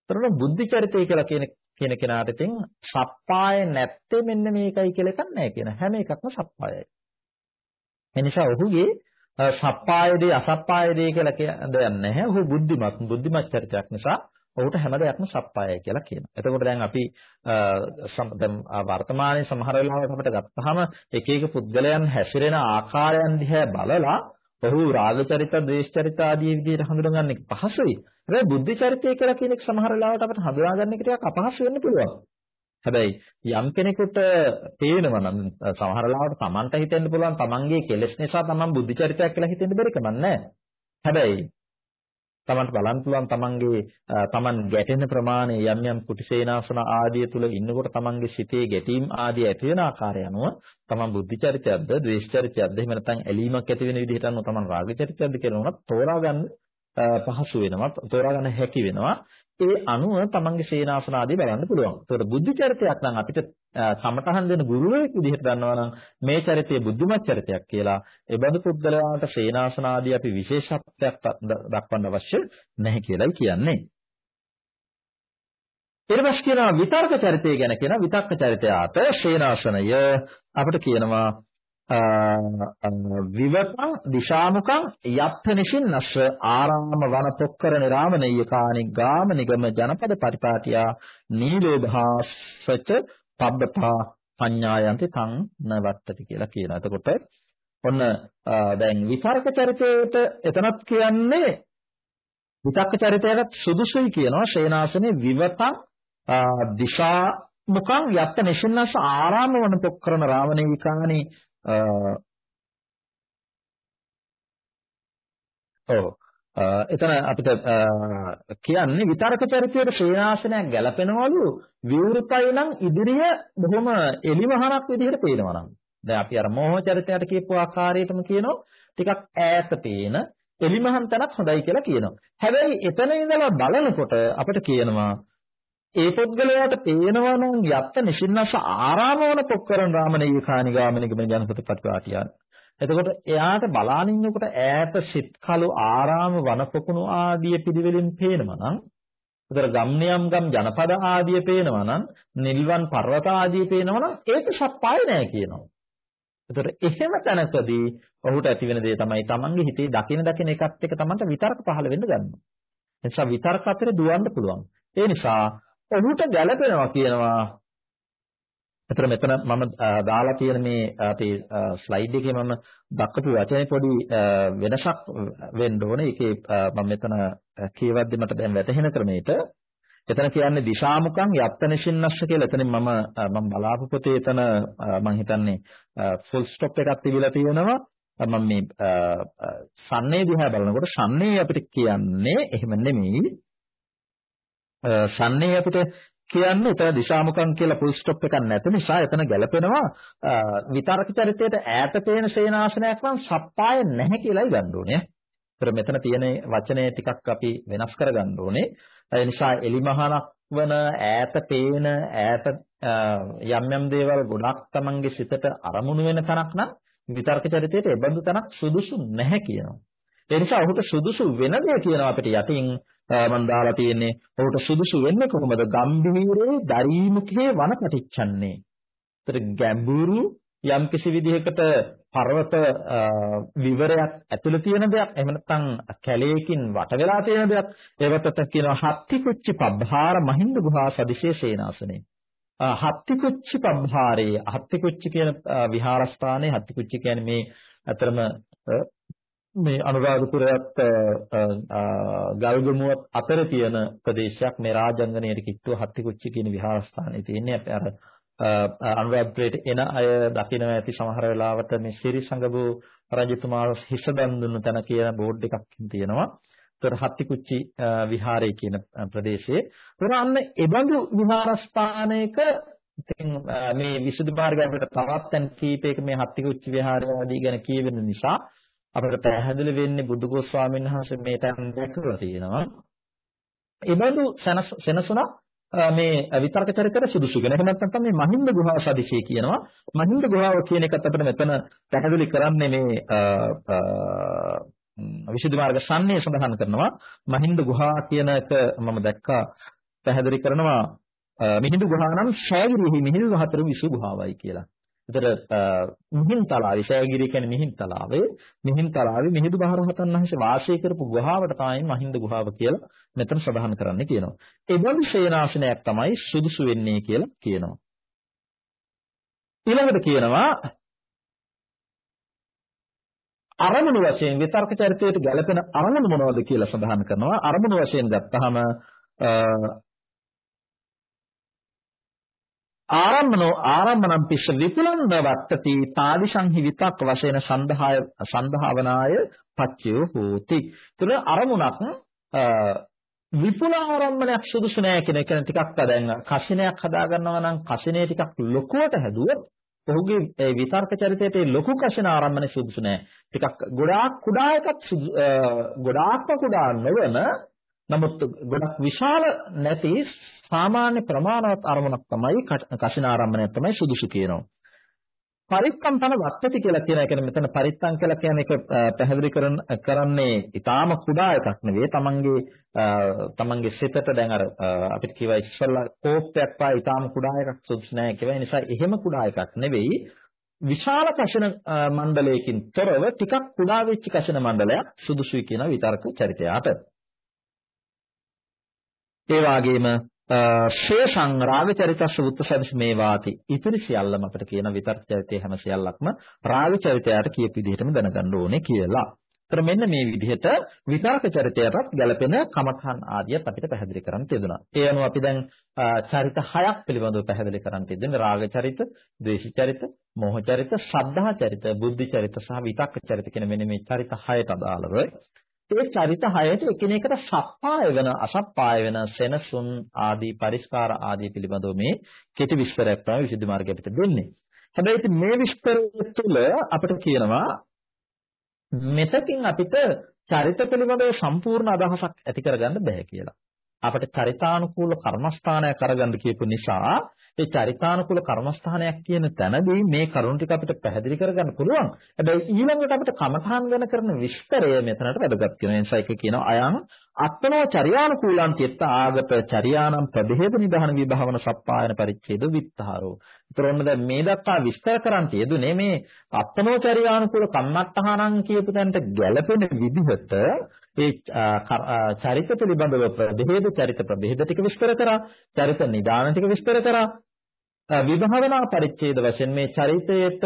ඒතරන බුද්ධ චරිතය කියලා කියන කියන කෙනාට ඉතින් සප්පාය නැත්තේ මෙන්න මේකයි කියලා එකක් නැහැ කියන හැම එකක්ම සප්පායයි. එනිසා ඔහුගේ සප්පායදී අසප්පායදී කියලා කියන දෙයක් නැහැ. ඔහු බුද්ධිමත් බුද්ධිමත් චරිතයක් නිසා ඔහුට හැම දෙයක්ම සප්පායයි කියලා කියනවා. එතකොට දැන් අපි දැන් වර්තමානයේ සමහර වෙලාවට අපිට ගත්තාම එක එක පුද්ගලයන් හැසිරෙන ආකාරයන් දිහා බලලා ඔහු රාග චරිත, ද්වේෂ චරිත ආදී විදිහට හඳුනගන්න පහසුයි. හැබැයි බුද්ධ චරිතය කියලා කියන එක සමහර වෙලාවට අපිට හඳුනාගන්න එක ටිකක් අපහසු වෙන්න පුළුවන්. හැබැයි යම් කෙනෙකුට තේරෙනවා නම් සමහර වෙලාවට Tamanට හිතෙන්න පුළුවන් Tamanගේ කෙලෙස් නිසා Taman බුද්ධ චරිතයක් කියලා හිතෙන්න බැරි කමක් නැහැ. හැබැයි තමන්ට බලන්න පුළුවන් තමන්ගේ තමන් ගැටෙන ප්‍රමාණය යම් යම් කුටිසේනාසන ආදිය තුල ඉන්නකොට තමන්ගේ සිතේ ගැටීම් ආදිය ඇති වෙන ආකාරය අනුව තමන් බුද්ධ චරිතයක්ද ද්වේෂ චරිතයක්ද එහෙම නැත්නම් ඇලීමක් ඇති වෙන විදිහට අනුව තමන් රාග චරිතයක්ද කියලා උනත් තෝරා ගන්න පහසු වෙනවා තෝරා ගන්න හැකි වෙනවා. ඒ අනුව තමන්ගේ සේනාසන ආදී බලන්න පුළුවන්. ඒකට බුද්ධ චරිතයක් නම් අපිට සමතහන් දෙන ගුරුවරයෙක් විදිහට දන්නවා නම් මේ චරිතය බුද්ධිමත් චරිතයක් කියලා. ඒ බඳු පුද්ගලයාට සේනාසන ආදී අපි විශේෂත්වයක් දක්වන්න අවශ්‍ය නැහැ කියලායි කියන්නේ. ඊට පස්සේ කියනවා විතර්ක චරිතය ගැන කියන විතක්ක චරිතයාට සේනාසනය අපිට කියනවා විවතං දිශාමුකං යත්ථ නිසින්නස්ස ආරාම වන පොක්කර නිරාමනීය කාණි ගාම නිගම ජනපද පරිපාටියා නීලෝභාසච පබ්බතා පඤ්ඤායන්ති තං නවත්තති කියලා කියනවා. එතකොට ඔන්න දැන් විතර්ක චරිතයට එතනත් කියන්නේ විතක්ක චරිතයට සුදුසුයි කියනවා ශේනාසනේ විවතං දිශා මුකං යත්ත නිසින්නස්ස ආරාම වන පොක්කරන රාවණේ කාණි ඔව්. එතන අපිට කියන්නේ විතරක චරිතයේ ශ්‍රේණාසනයක් ගැලපෙනවලු. විවෘතයි නම් ඉදිරිය බොහොම එලිමහරක් විදිහට පේනවා නම්. දැන් අපි අර මෝහ චරිතයට කියපු ආකාරයටම කියනවා. ටිකක් ඈත පේන එලිමහන් තැනක් හොඳයි කියලා කියනවා. හැබැයි එතන ඉඳලා බලනකොට අපිට කියනවා ඒ පුද්ගලයාට පේනවා නම් යත්ත නිසින්නස ආරාමවන පොක්කරන් රාමණීය කානිගාමනිකම ජනපති ප්‍රතිපාටියන්. එතකොට එයාට බලාන ඉන්නකොට ඈත සිත් කළු ආරාම වනපොකුණු ආදී පිළිවෙලින් පේනවා නම් උදර ගම්නියම් ගම් ජනපද ආදී පේනවා නම් නිල්වන් පර්වත ආදී පේනවා නම් ඒක සප්පාය නෑ කියනවා. එතකොට එහෙම තැනකදී ඔහුට ඇති වෙන දේ තමයි තමන්ගේ හිතේ දකින දකින එකත් එක්ක තමන්ට විතර්ක පහළ වෙන්න ගන්නවා. ඒ නිසා විතර්ක අතරේ දුවන්න පුළුවන්. ඒ නිසා ඔහුට ගැළපෙනවා කියනවා. එතන මෙතන මම දාලා තියෙන මේ අපේ ස්ලයිඩ් එකේ මම දක්වපු වචනේ පොඩි වෙනසක් වෙන්න ඕනේ. ඒකේ මම මෙතන කියවද්දි මට දැන් වැටහෙන ක්‍රමයට එතන කියන්නේ දිශාමුකම් යත්තනසින්නස්ස කියලා. එතනින් මම මම බලාපු පොතේ එතන මම හිතන්නේ ෆුල් ස්ටොප් එකක් තිබිලා තියෙනවා. මම මේ සන්නේ දිහා බලනකොට සන්නේ අපිට කියන්නේ එහෙම නෙමෙයි. සන්නේ අපිට කියන්නේ එතන දිශාමුකම් කියලා ෆුල් ස්ටොප් එකක් නැති නිසා එතන ගැලපෙනවා විතරක චරිතයට ඈත පේන සේනාසනයක් නම් සප්පාය නැහැ කියලායි ගන්න ඕනේ. ඒතර මෙතන තියෙන වචනය ටිකක් අපි වෙනස් කරගන්න ඕනේ. ඒ නිසා එලිමහනක් වන ඈත පේන ඈත යම් යම් දේවල් ගොඩක් Tamange සිතට අරමුණු වෙන තැනක් නම් විතර්ක චරිතයට එබඳු තැනක් සුදුසු නැහැ කියනවා. ඒ නිසා ඔහුට සුදුසු වෙන දේ කියනවා අපිට යටින් මම දාලා තියෙන්නේ ඔහුට සුදුසු වෙන්නේ කොහොමද? ගම්භීරේ දරීමුඛේ වනපටිච්ඡන්නේ. ඒතර ගැඹුරු යම් කිසි විදිහකට පර්වත විවරයක් ඇතුළේ තියෙන දෙයක් එහෙම නැත්නම් කැලේකින් වට වෙලා තියෙන දෙයක් ඒවට කියනවා හත්ති කුච්චි පබ්බාර මහින්ද ගුහා සදිශේ සේනාසනේ හත්ති කුච්චි පබ්බාරේ හත්ති කුච්චි කියන විහාරස්ථානයේ හත්ති කුච්චි කියන්නේ මේ අතරම මේ අනුරාධපුරයත් ගල්ගමුවත් අතර තියෙන ප්‍රදේශයක් මේ රාජංගනයේ කිට්ටුව හත්ති කුච්චි කියන විහාරස්ථානයේ තියෙන්නේ අපි අර අනුරාධපුරයට එන අය දකින්න ඇති සමහර වෙලාවට මේ ශිරිසංගබු රජතුමා හිස දන් දුන්න තැන කියන බෝඩ් එකක් තියෙනවා. ඒතර හත්තිකුච්චි විහාරය කියන ප්‍රදේශයේ. ඒතර අන්න එබඳු විහාරස්ථානයක ඉතින් මේ විසුද්ධි මාර්ගය අපිට තවත් තැන් කීපයක මේ හත්තිකුච්චි විහාරය ආදී ගැන කියවෙන නිසා අපිට පැහැදිලි වෙන්නේ බුදුගොස් ස්වාමීන් වහන්සේ මේ තැන් දැක්වලා තියෙනවා. එබඳු සෙනසුණක් මේ විතර්ක චරිතර සුදුසු වෙන. එහෙම නැත්නම් තමයි මහින්ද ගුහා සදිශේ කියනවා. මහින්ද ගුහාව කියන එකත් අපිට මෙතන පැහැදිලි කරන්නේ මේ විසුද්ධි මාර්ග සම්නේ සඳහන් කරනවා. මහින්ද ගුහා කියන එක මම දැක්කා පැහැදිලි කරනවා මිහිඳු ගුහා නම් ශයගිරිහි මිහිඳු හතර විසු ගුහාවයි කියලා. ඒතර මිහින්තලාවේ ශයගිරිය කියන්නේ මිහින්තලාවේ මිහින්තලාවේ මිහිඳු මහරහතන් වහන්සේ වාසය කරපු ගුහාවට තමයි මහින්ද ගුහාව කියලා මෙතන සඳහන් කරන්නේ කියනවා. ඒ බඳු ශේනාසනයක් තමයි සුදුසු වෙන්නේ කියලා කියනවා. ඊළඟට කියනවා අරමුණු වශයෙන් විතර්ක චරිතයට ගැළපෙන අරමුණු මොනවද කියලා සඳහන් කරනවා. අරමුණු වශයෙන් ගත්තාම ආරම්මනෝ ආරම්මනම් පිස්ස විපුලං වත්තති තාදිසංහි විතක් වශයෙන් සන්දහාය සන්දහවනාය පච්චයෝ හෝති. ඒතර අරමුණක් විපුල ආරම්මණයක් සුදුසු නෑ කියන එක ටිකක් දැන් කසිනයක් හදා ගන්නවා නම් කසිනේ ටිකක් ලොකුවට හැදුවොත් ඔහුගේ ඒ විතර්ක චරිතයට ලොකු කසින ආරම්මණය සුදුසු නෑ. ටිකක් ගොඩාක් කුඩා එකක් ගොඩාක්ම කුඩා නොවන නමුත් ගොඩක් විශාල නැති සාමාන්‍ය ප්‍රමාණවත් අරමුණක් තමයි කසින ආරම්භණයක් තමයි සුදුසු කියනවා. පරිත්තම්පන වත්තති කියලා කියන එක මෙතන පරිත්තම් කියලා කියන එක පැහැදිලි කරන කරන්නේ ඊටාම කුඩා එකක් නෙවෙයි තමන්ගේ තමන්ගේ සිතට දැන් අර අපිට කියවා ඉස්සල්ලා කෝප්පයක් පා ඊටාම කුඩා එකක් සුදුසු නැහැ කියලා. ඒ නිසා එහෙම කුඩා එකක් නෙවෙයි විශාල කෂණ මණ්ඩලයකින් තොරව ටිකක් කුඩා වෙච්ච කෂණ මණ්ඩලයක් සුදුසුයි කියන විතර්ක චරිතයට. ඒ වගේම ශේෂං රාග චරිතස්ස උත්සදස් මේ වාති. ඉතිරි සියල්ලම අපිට කියන විතර්ක චරිතයේ හැම සියල්ලක්ම රාග චරිතයට කියපු විදිහටම දැනගන්න ඕනේ කියලා. ඒතර මෙන්න මේ විදිහට විතර්ක චරිතයටත් ගැලපෙන කමඨහන් ආදියත් අපිට පැහැදිලි කරන්න තියදුනා. ඒ අනුව අපි දැන් චරිත හයක් පිළිබඳව පැහැදිලි කරන්න තියදුනේ. රාග චරිත, ද්වේෂ චරිත, මෝහ චරිත, ශ්‍රද්ධා චරිත, බුද්ධි චරිත සහ විතක්ක චරිත කියන මෙන්න මේ චරිත හයට අදාළව ඒ චරිත හයට එකිනෙකට සප්පාය වෙන අසප්පාය වෙන සෙනසුන් ආදී පරිස්කාර ආදී පිළිබඳව මේ කෙටි විස්තරයක් තමයි විසුද්ධි මාර්ගය අපිට දෙන්නේ. හැබැයි මේ විස්තරය තුළ අපිට කියනවා මෙතකින් අපිට චරිත පිළිබඳව සම්පූර්ණ අදහසක් ඇති කරගන්න බෑ කියලා. අපිට චරිතානුකූල කර්මස්ථානයක් අරගන්න කියපු නිසා ඒ චරිතානුකූල කර්මස්ථානයක් කියන තැනදී මේ කරුණ ටික අපිට පැහැදිලි කරගන්න පුළුවන්. හැබැයි ඊළඟට අපිට කමඨාන් ගැන කරන විස්තරය මෙතනට වැදගත් වෙනවා. එනිසා එක කියනවා අයං අත්නෝ චර්යානුකූලං චිත්ත ආගත චර්යානම් ප්‍රභේද නිදහන විභවන සප්පායන පරිච්ඡේද විත්තරෝ. ඒතර ඔන්න දැන් මේ දක්වා විස්තර කරන්න යෙදුනේ මේ අත්නෝ චර්යානුකූල කම්මත්තහනං කියපු තැනට ගැළපෙන විදිහට ඒ චරිත පිළිබඳව ප්‍රභේද චරිත ප්‍රභේද ටික විස්තර කරා චරිත නිදාන ටික විස්තර කරා විභාවනා පරිච්ඡේද වශයෙන් මේ චරිතයට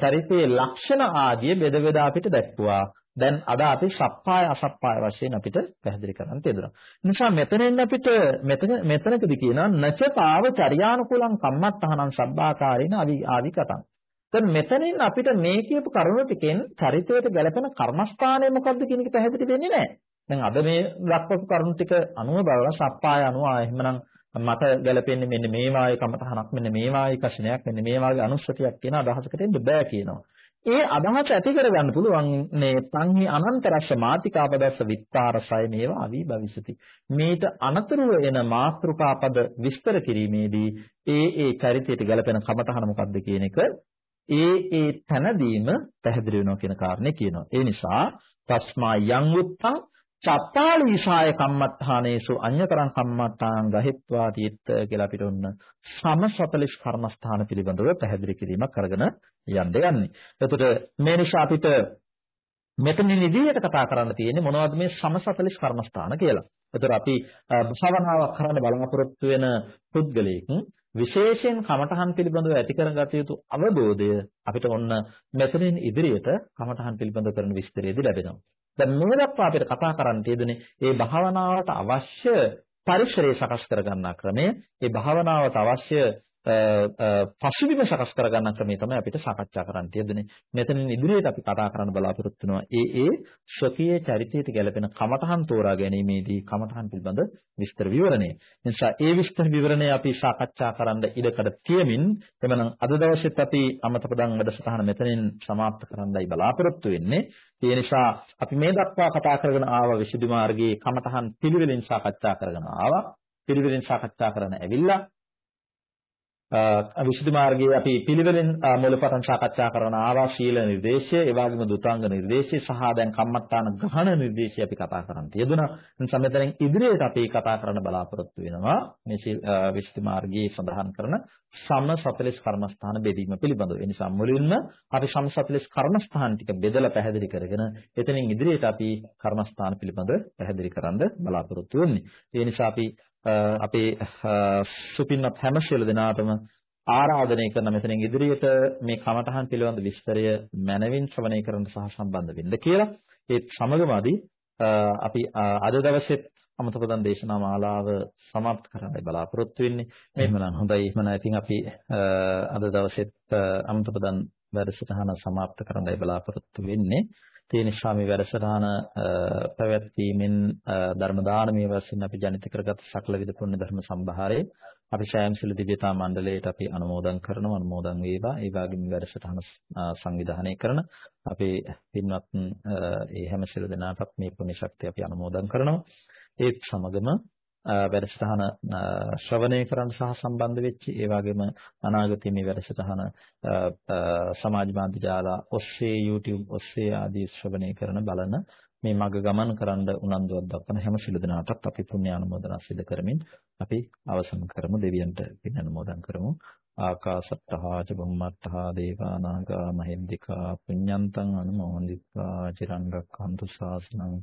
චරිතයේ ලක්ෂණ ආදී බෙද බෙදා අපිට දැක්වුවා. දැන් අද අපි සප්පාය අසප්පාය වශයෙන් අපිට පැහැදිලි කරන්න තියදුනා. නිසා මෙතනින් අපිට මෙතන මෙතනකදී කියනවා නචපාව චර්යානුකූලං කම්මත්තහනං සබ්බාකාරේන ආදි කතං. දැන් මෙතනින් අපිට මේ කියපු කරුණු ටිකෙන් චරිතයට ගැලපෙන කර්මස්ථානය මොකක්ද කියන එක පැහැදිලි වෙන්නේ නැහැ. දැන් අද මේ දක්වපු කරුණු ටික අනුව බලලා සප්පාය අනුව එහෙමනම් මට ගැලපෙන්නේ මෙන්න මේ වායේ කමතහනක් මෙන්න මේ වායේ කෂණයක් මෙන්න මේ වාගේ අනුස්සතියක් කියන අදහසකට එන්න බෑ කියනවා. ඒ අදහස ඇති කරගන්න පුළුවන් මේ සංහි අනන්තරස්ස මාතිකාපදස්ස විත්තරසය මේවා අවි භවිසති. මේට අනතුරුව එන මාත්‍රිකාපද විස්තර කිරීමේදී ඒ ඒ චරිතයට ගැලපෙන කමතහන මොකක්ද කියන එක ඒ ඒ තැනදීම පැහැදිලි වෙනවා කියන කාරණේ කියනවා. ඒ නිසා තස්මා යං උත්තං චත්තාලීසාය කම්මත්තානේසු අඤ්‍යතරං කම්මත්තාං ගහෙත්වා තීත්ත කියලා අපිට ඔන්න සම 40 කර්මස්ථාන පිළිබඳව පැහැදිලි කිරීමක් අරගෙන යන්න යන්නේ. එතකොට මේ නිසා අපිට මෙතනින් ඉදිරියට කතා කරන්න තියෙන්නේ මොනවද මේ සම 40 කර්මස්ථාන කියලා. එතකොට අපි භාවනාවක් කරන්න බලාපොරොත්තු වෙන පුද්ගලයෙක් විශේෂයෙන් කමඨහන් පිළිබඳව ඇති කරගත යුතු අවබෝධය අපිට ඔන්න මෙතනින් ඉදිරියට කමඨහන් පිළිබඳව කරන විස්තරයේදී ලැබෙනවා. දැන් මේ දක්වා අපිට කතා කරන්න තියෙන්නේ මේ භාවනාවට අවශ්‍ය පරිසරය සකස් කරගන්නා ක්‍රමය, මේ භාවනාවට අවශ්‍ය පසුබිම සකස් කරගන්න ක්‍රමය තමයි අපිට සාකච්ඡා කරන්න තියෙන්නේ. මෙතනින් ඉදිරියට අපි කතා කරන්න බලාපොරොත්තු වෙනවා ඒ ඒ ශ්‍රකීය චරිතයට ගැළපෙන කමඨහන් තෝරා ගැනීමේදී කමඨහන් පිළිබඳ විස්තර විවරණය. නිසා ඒ විස්තර විවරණය අපි සාකච්ඡා කරන්න ඉඩකඩ තියෙමින් එමනම් අද දවසෙත් අපි අමතකදන් වැඩසටහන මෙතනින් සමාප්ත කරන්නයි බලාපොරොත්තු වෙන්නේ. ඒ නිසා අපි මේ දක්වා කතා කරගෙන ආව විසුද්ධි මාර්ගයේ කමඨහන් පිළිවෙලින් සාකච්ඡා කරගෙන ආවා. පිළිවෙලින් සාකච්ඡා කරන ඇවිල්ලා විසුද්ධි මාර්ගයේ අපි පිළිවෙලින් මූලපතන් සාකච්ඡා කරන ආවා ශීල නිර්දේශය, ඒ වගේම දුතාංග නිර්දේශය සහ දැන් කම්මත්තාන ගහන නිර්දේශය අපි කතා කරන්න යෙදුණා. නිසා මෙතනින් ඉදිරියට අපි කතා කරන්න බලාපොරොත්තු වෙනවා මේ විසුද්ධි මාර්ගයේ සඳහන් කරන සම 40 කර්මස්ථාන බෙදීම පිළිබඳව. ඒ නිසා මුලින්ම අපි සම 40 කර්මස්ථාන ටික බෙදලා පැහැදිලි කරගෙන එතනින් ඉදිරියට අපි කර්මස්ථාන පිළිබඳ පැහැදිලි කරන්න බලාපොරොත්තු වෙන්නේ. ඒ නිසා අපි අපේ සුපින්වත් හැම සියලු දෙනාටම ආරාධනය කරන මෙතනින් ඉදිරියට මේ කමඨහන් පිළිබඳ විස්තරය මනවින් ශ්‍රවණය කරන්න සහ සම්බන්ධ වෙන්න කියලා. ඒත් සමගමදී අපි අද දවසෙත් අමතකදන් දේශනා මාලාව સમાપ્ત කරන්නයි බලාපොරොත්තු වෙන්නේ. එහෙමනම් හොඳයි. එහෙමනම් ඉතින් අපි අද දවසෙත් අමතකදන් වැඩසටහන સમાપ્ત කරන්නයි බලාපොරොත්තු වෙන්නේ. ඒ නිසා මේ වැඩසටහන පැවැත්වීමෙන් ධර්ම දානමය වශයෙන් අපි ජනිත කරගත් සකල විද පුණ්‍ය ධර්ම සම්භාරයේ අපි ශායම් සිල් දිව්‍යතා මණ්ඩලයට අපි අනුමෝදන් කරනවා අනුමෝදන් වේවා. ඒ වගේම වැඩසටහන සංවිධානය කරන අපේ පින්වත් ඒ හැම සිල් දෙනාටත් මේ පුණ්‍ය ශක්තිය අපි අනුමෝදන් කරනවා. ඒත් සමගම වැඩසටහන ශ්‍රවණය කරන්න සහ සම්බන්ධ වෙච්චි. ඒ වගේම අනාගතයේ මේ වැඩසටහන සමාජ මාධ්‍ය ජාල ඔස්සේ YouTube ඔස්සේ ආදී ශ්‍රවණය කරන බලන මේ මග ගමන් කරන්න උනන්දුවක් දක්වන හැම සිළු දෙනාටත් අපි පුණ්‍ය ආනුමෝදනා සිදු කරමින් අපි අවසන් කරමු. දෙවියන්ට පින් අනුමෝදන් කරමු. ආකාසට්ඨා ච බුම්මට්ඨා දේවා නාග මහින්దికා පුඤ්ඤන්තං අනුමෝදිත්වා. චිරන් රක්ඛන්තු ශාසනං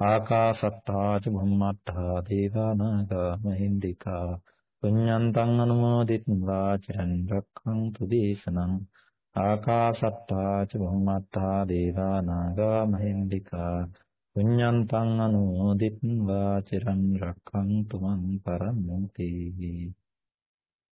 ආකාශත්තා ච බුම්මත්තා දේවානාගා මහින්దికා පුඤ්ඤන්තං අනුමෝදිත්වා චිරන් රක්ඛන්තු දේශනං ආකාශත්තා ච බුම්මත්තා දේවානාගා මහින්దికා පුඤ්ඤන්තං අනුමෝදිත්වා චිරන් රක්ඛන්තු මං පරමෝ තේහි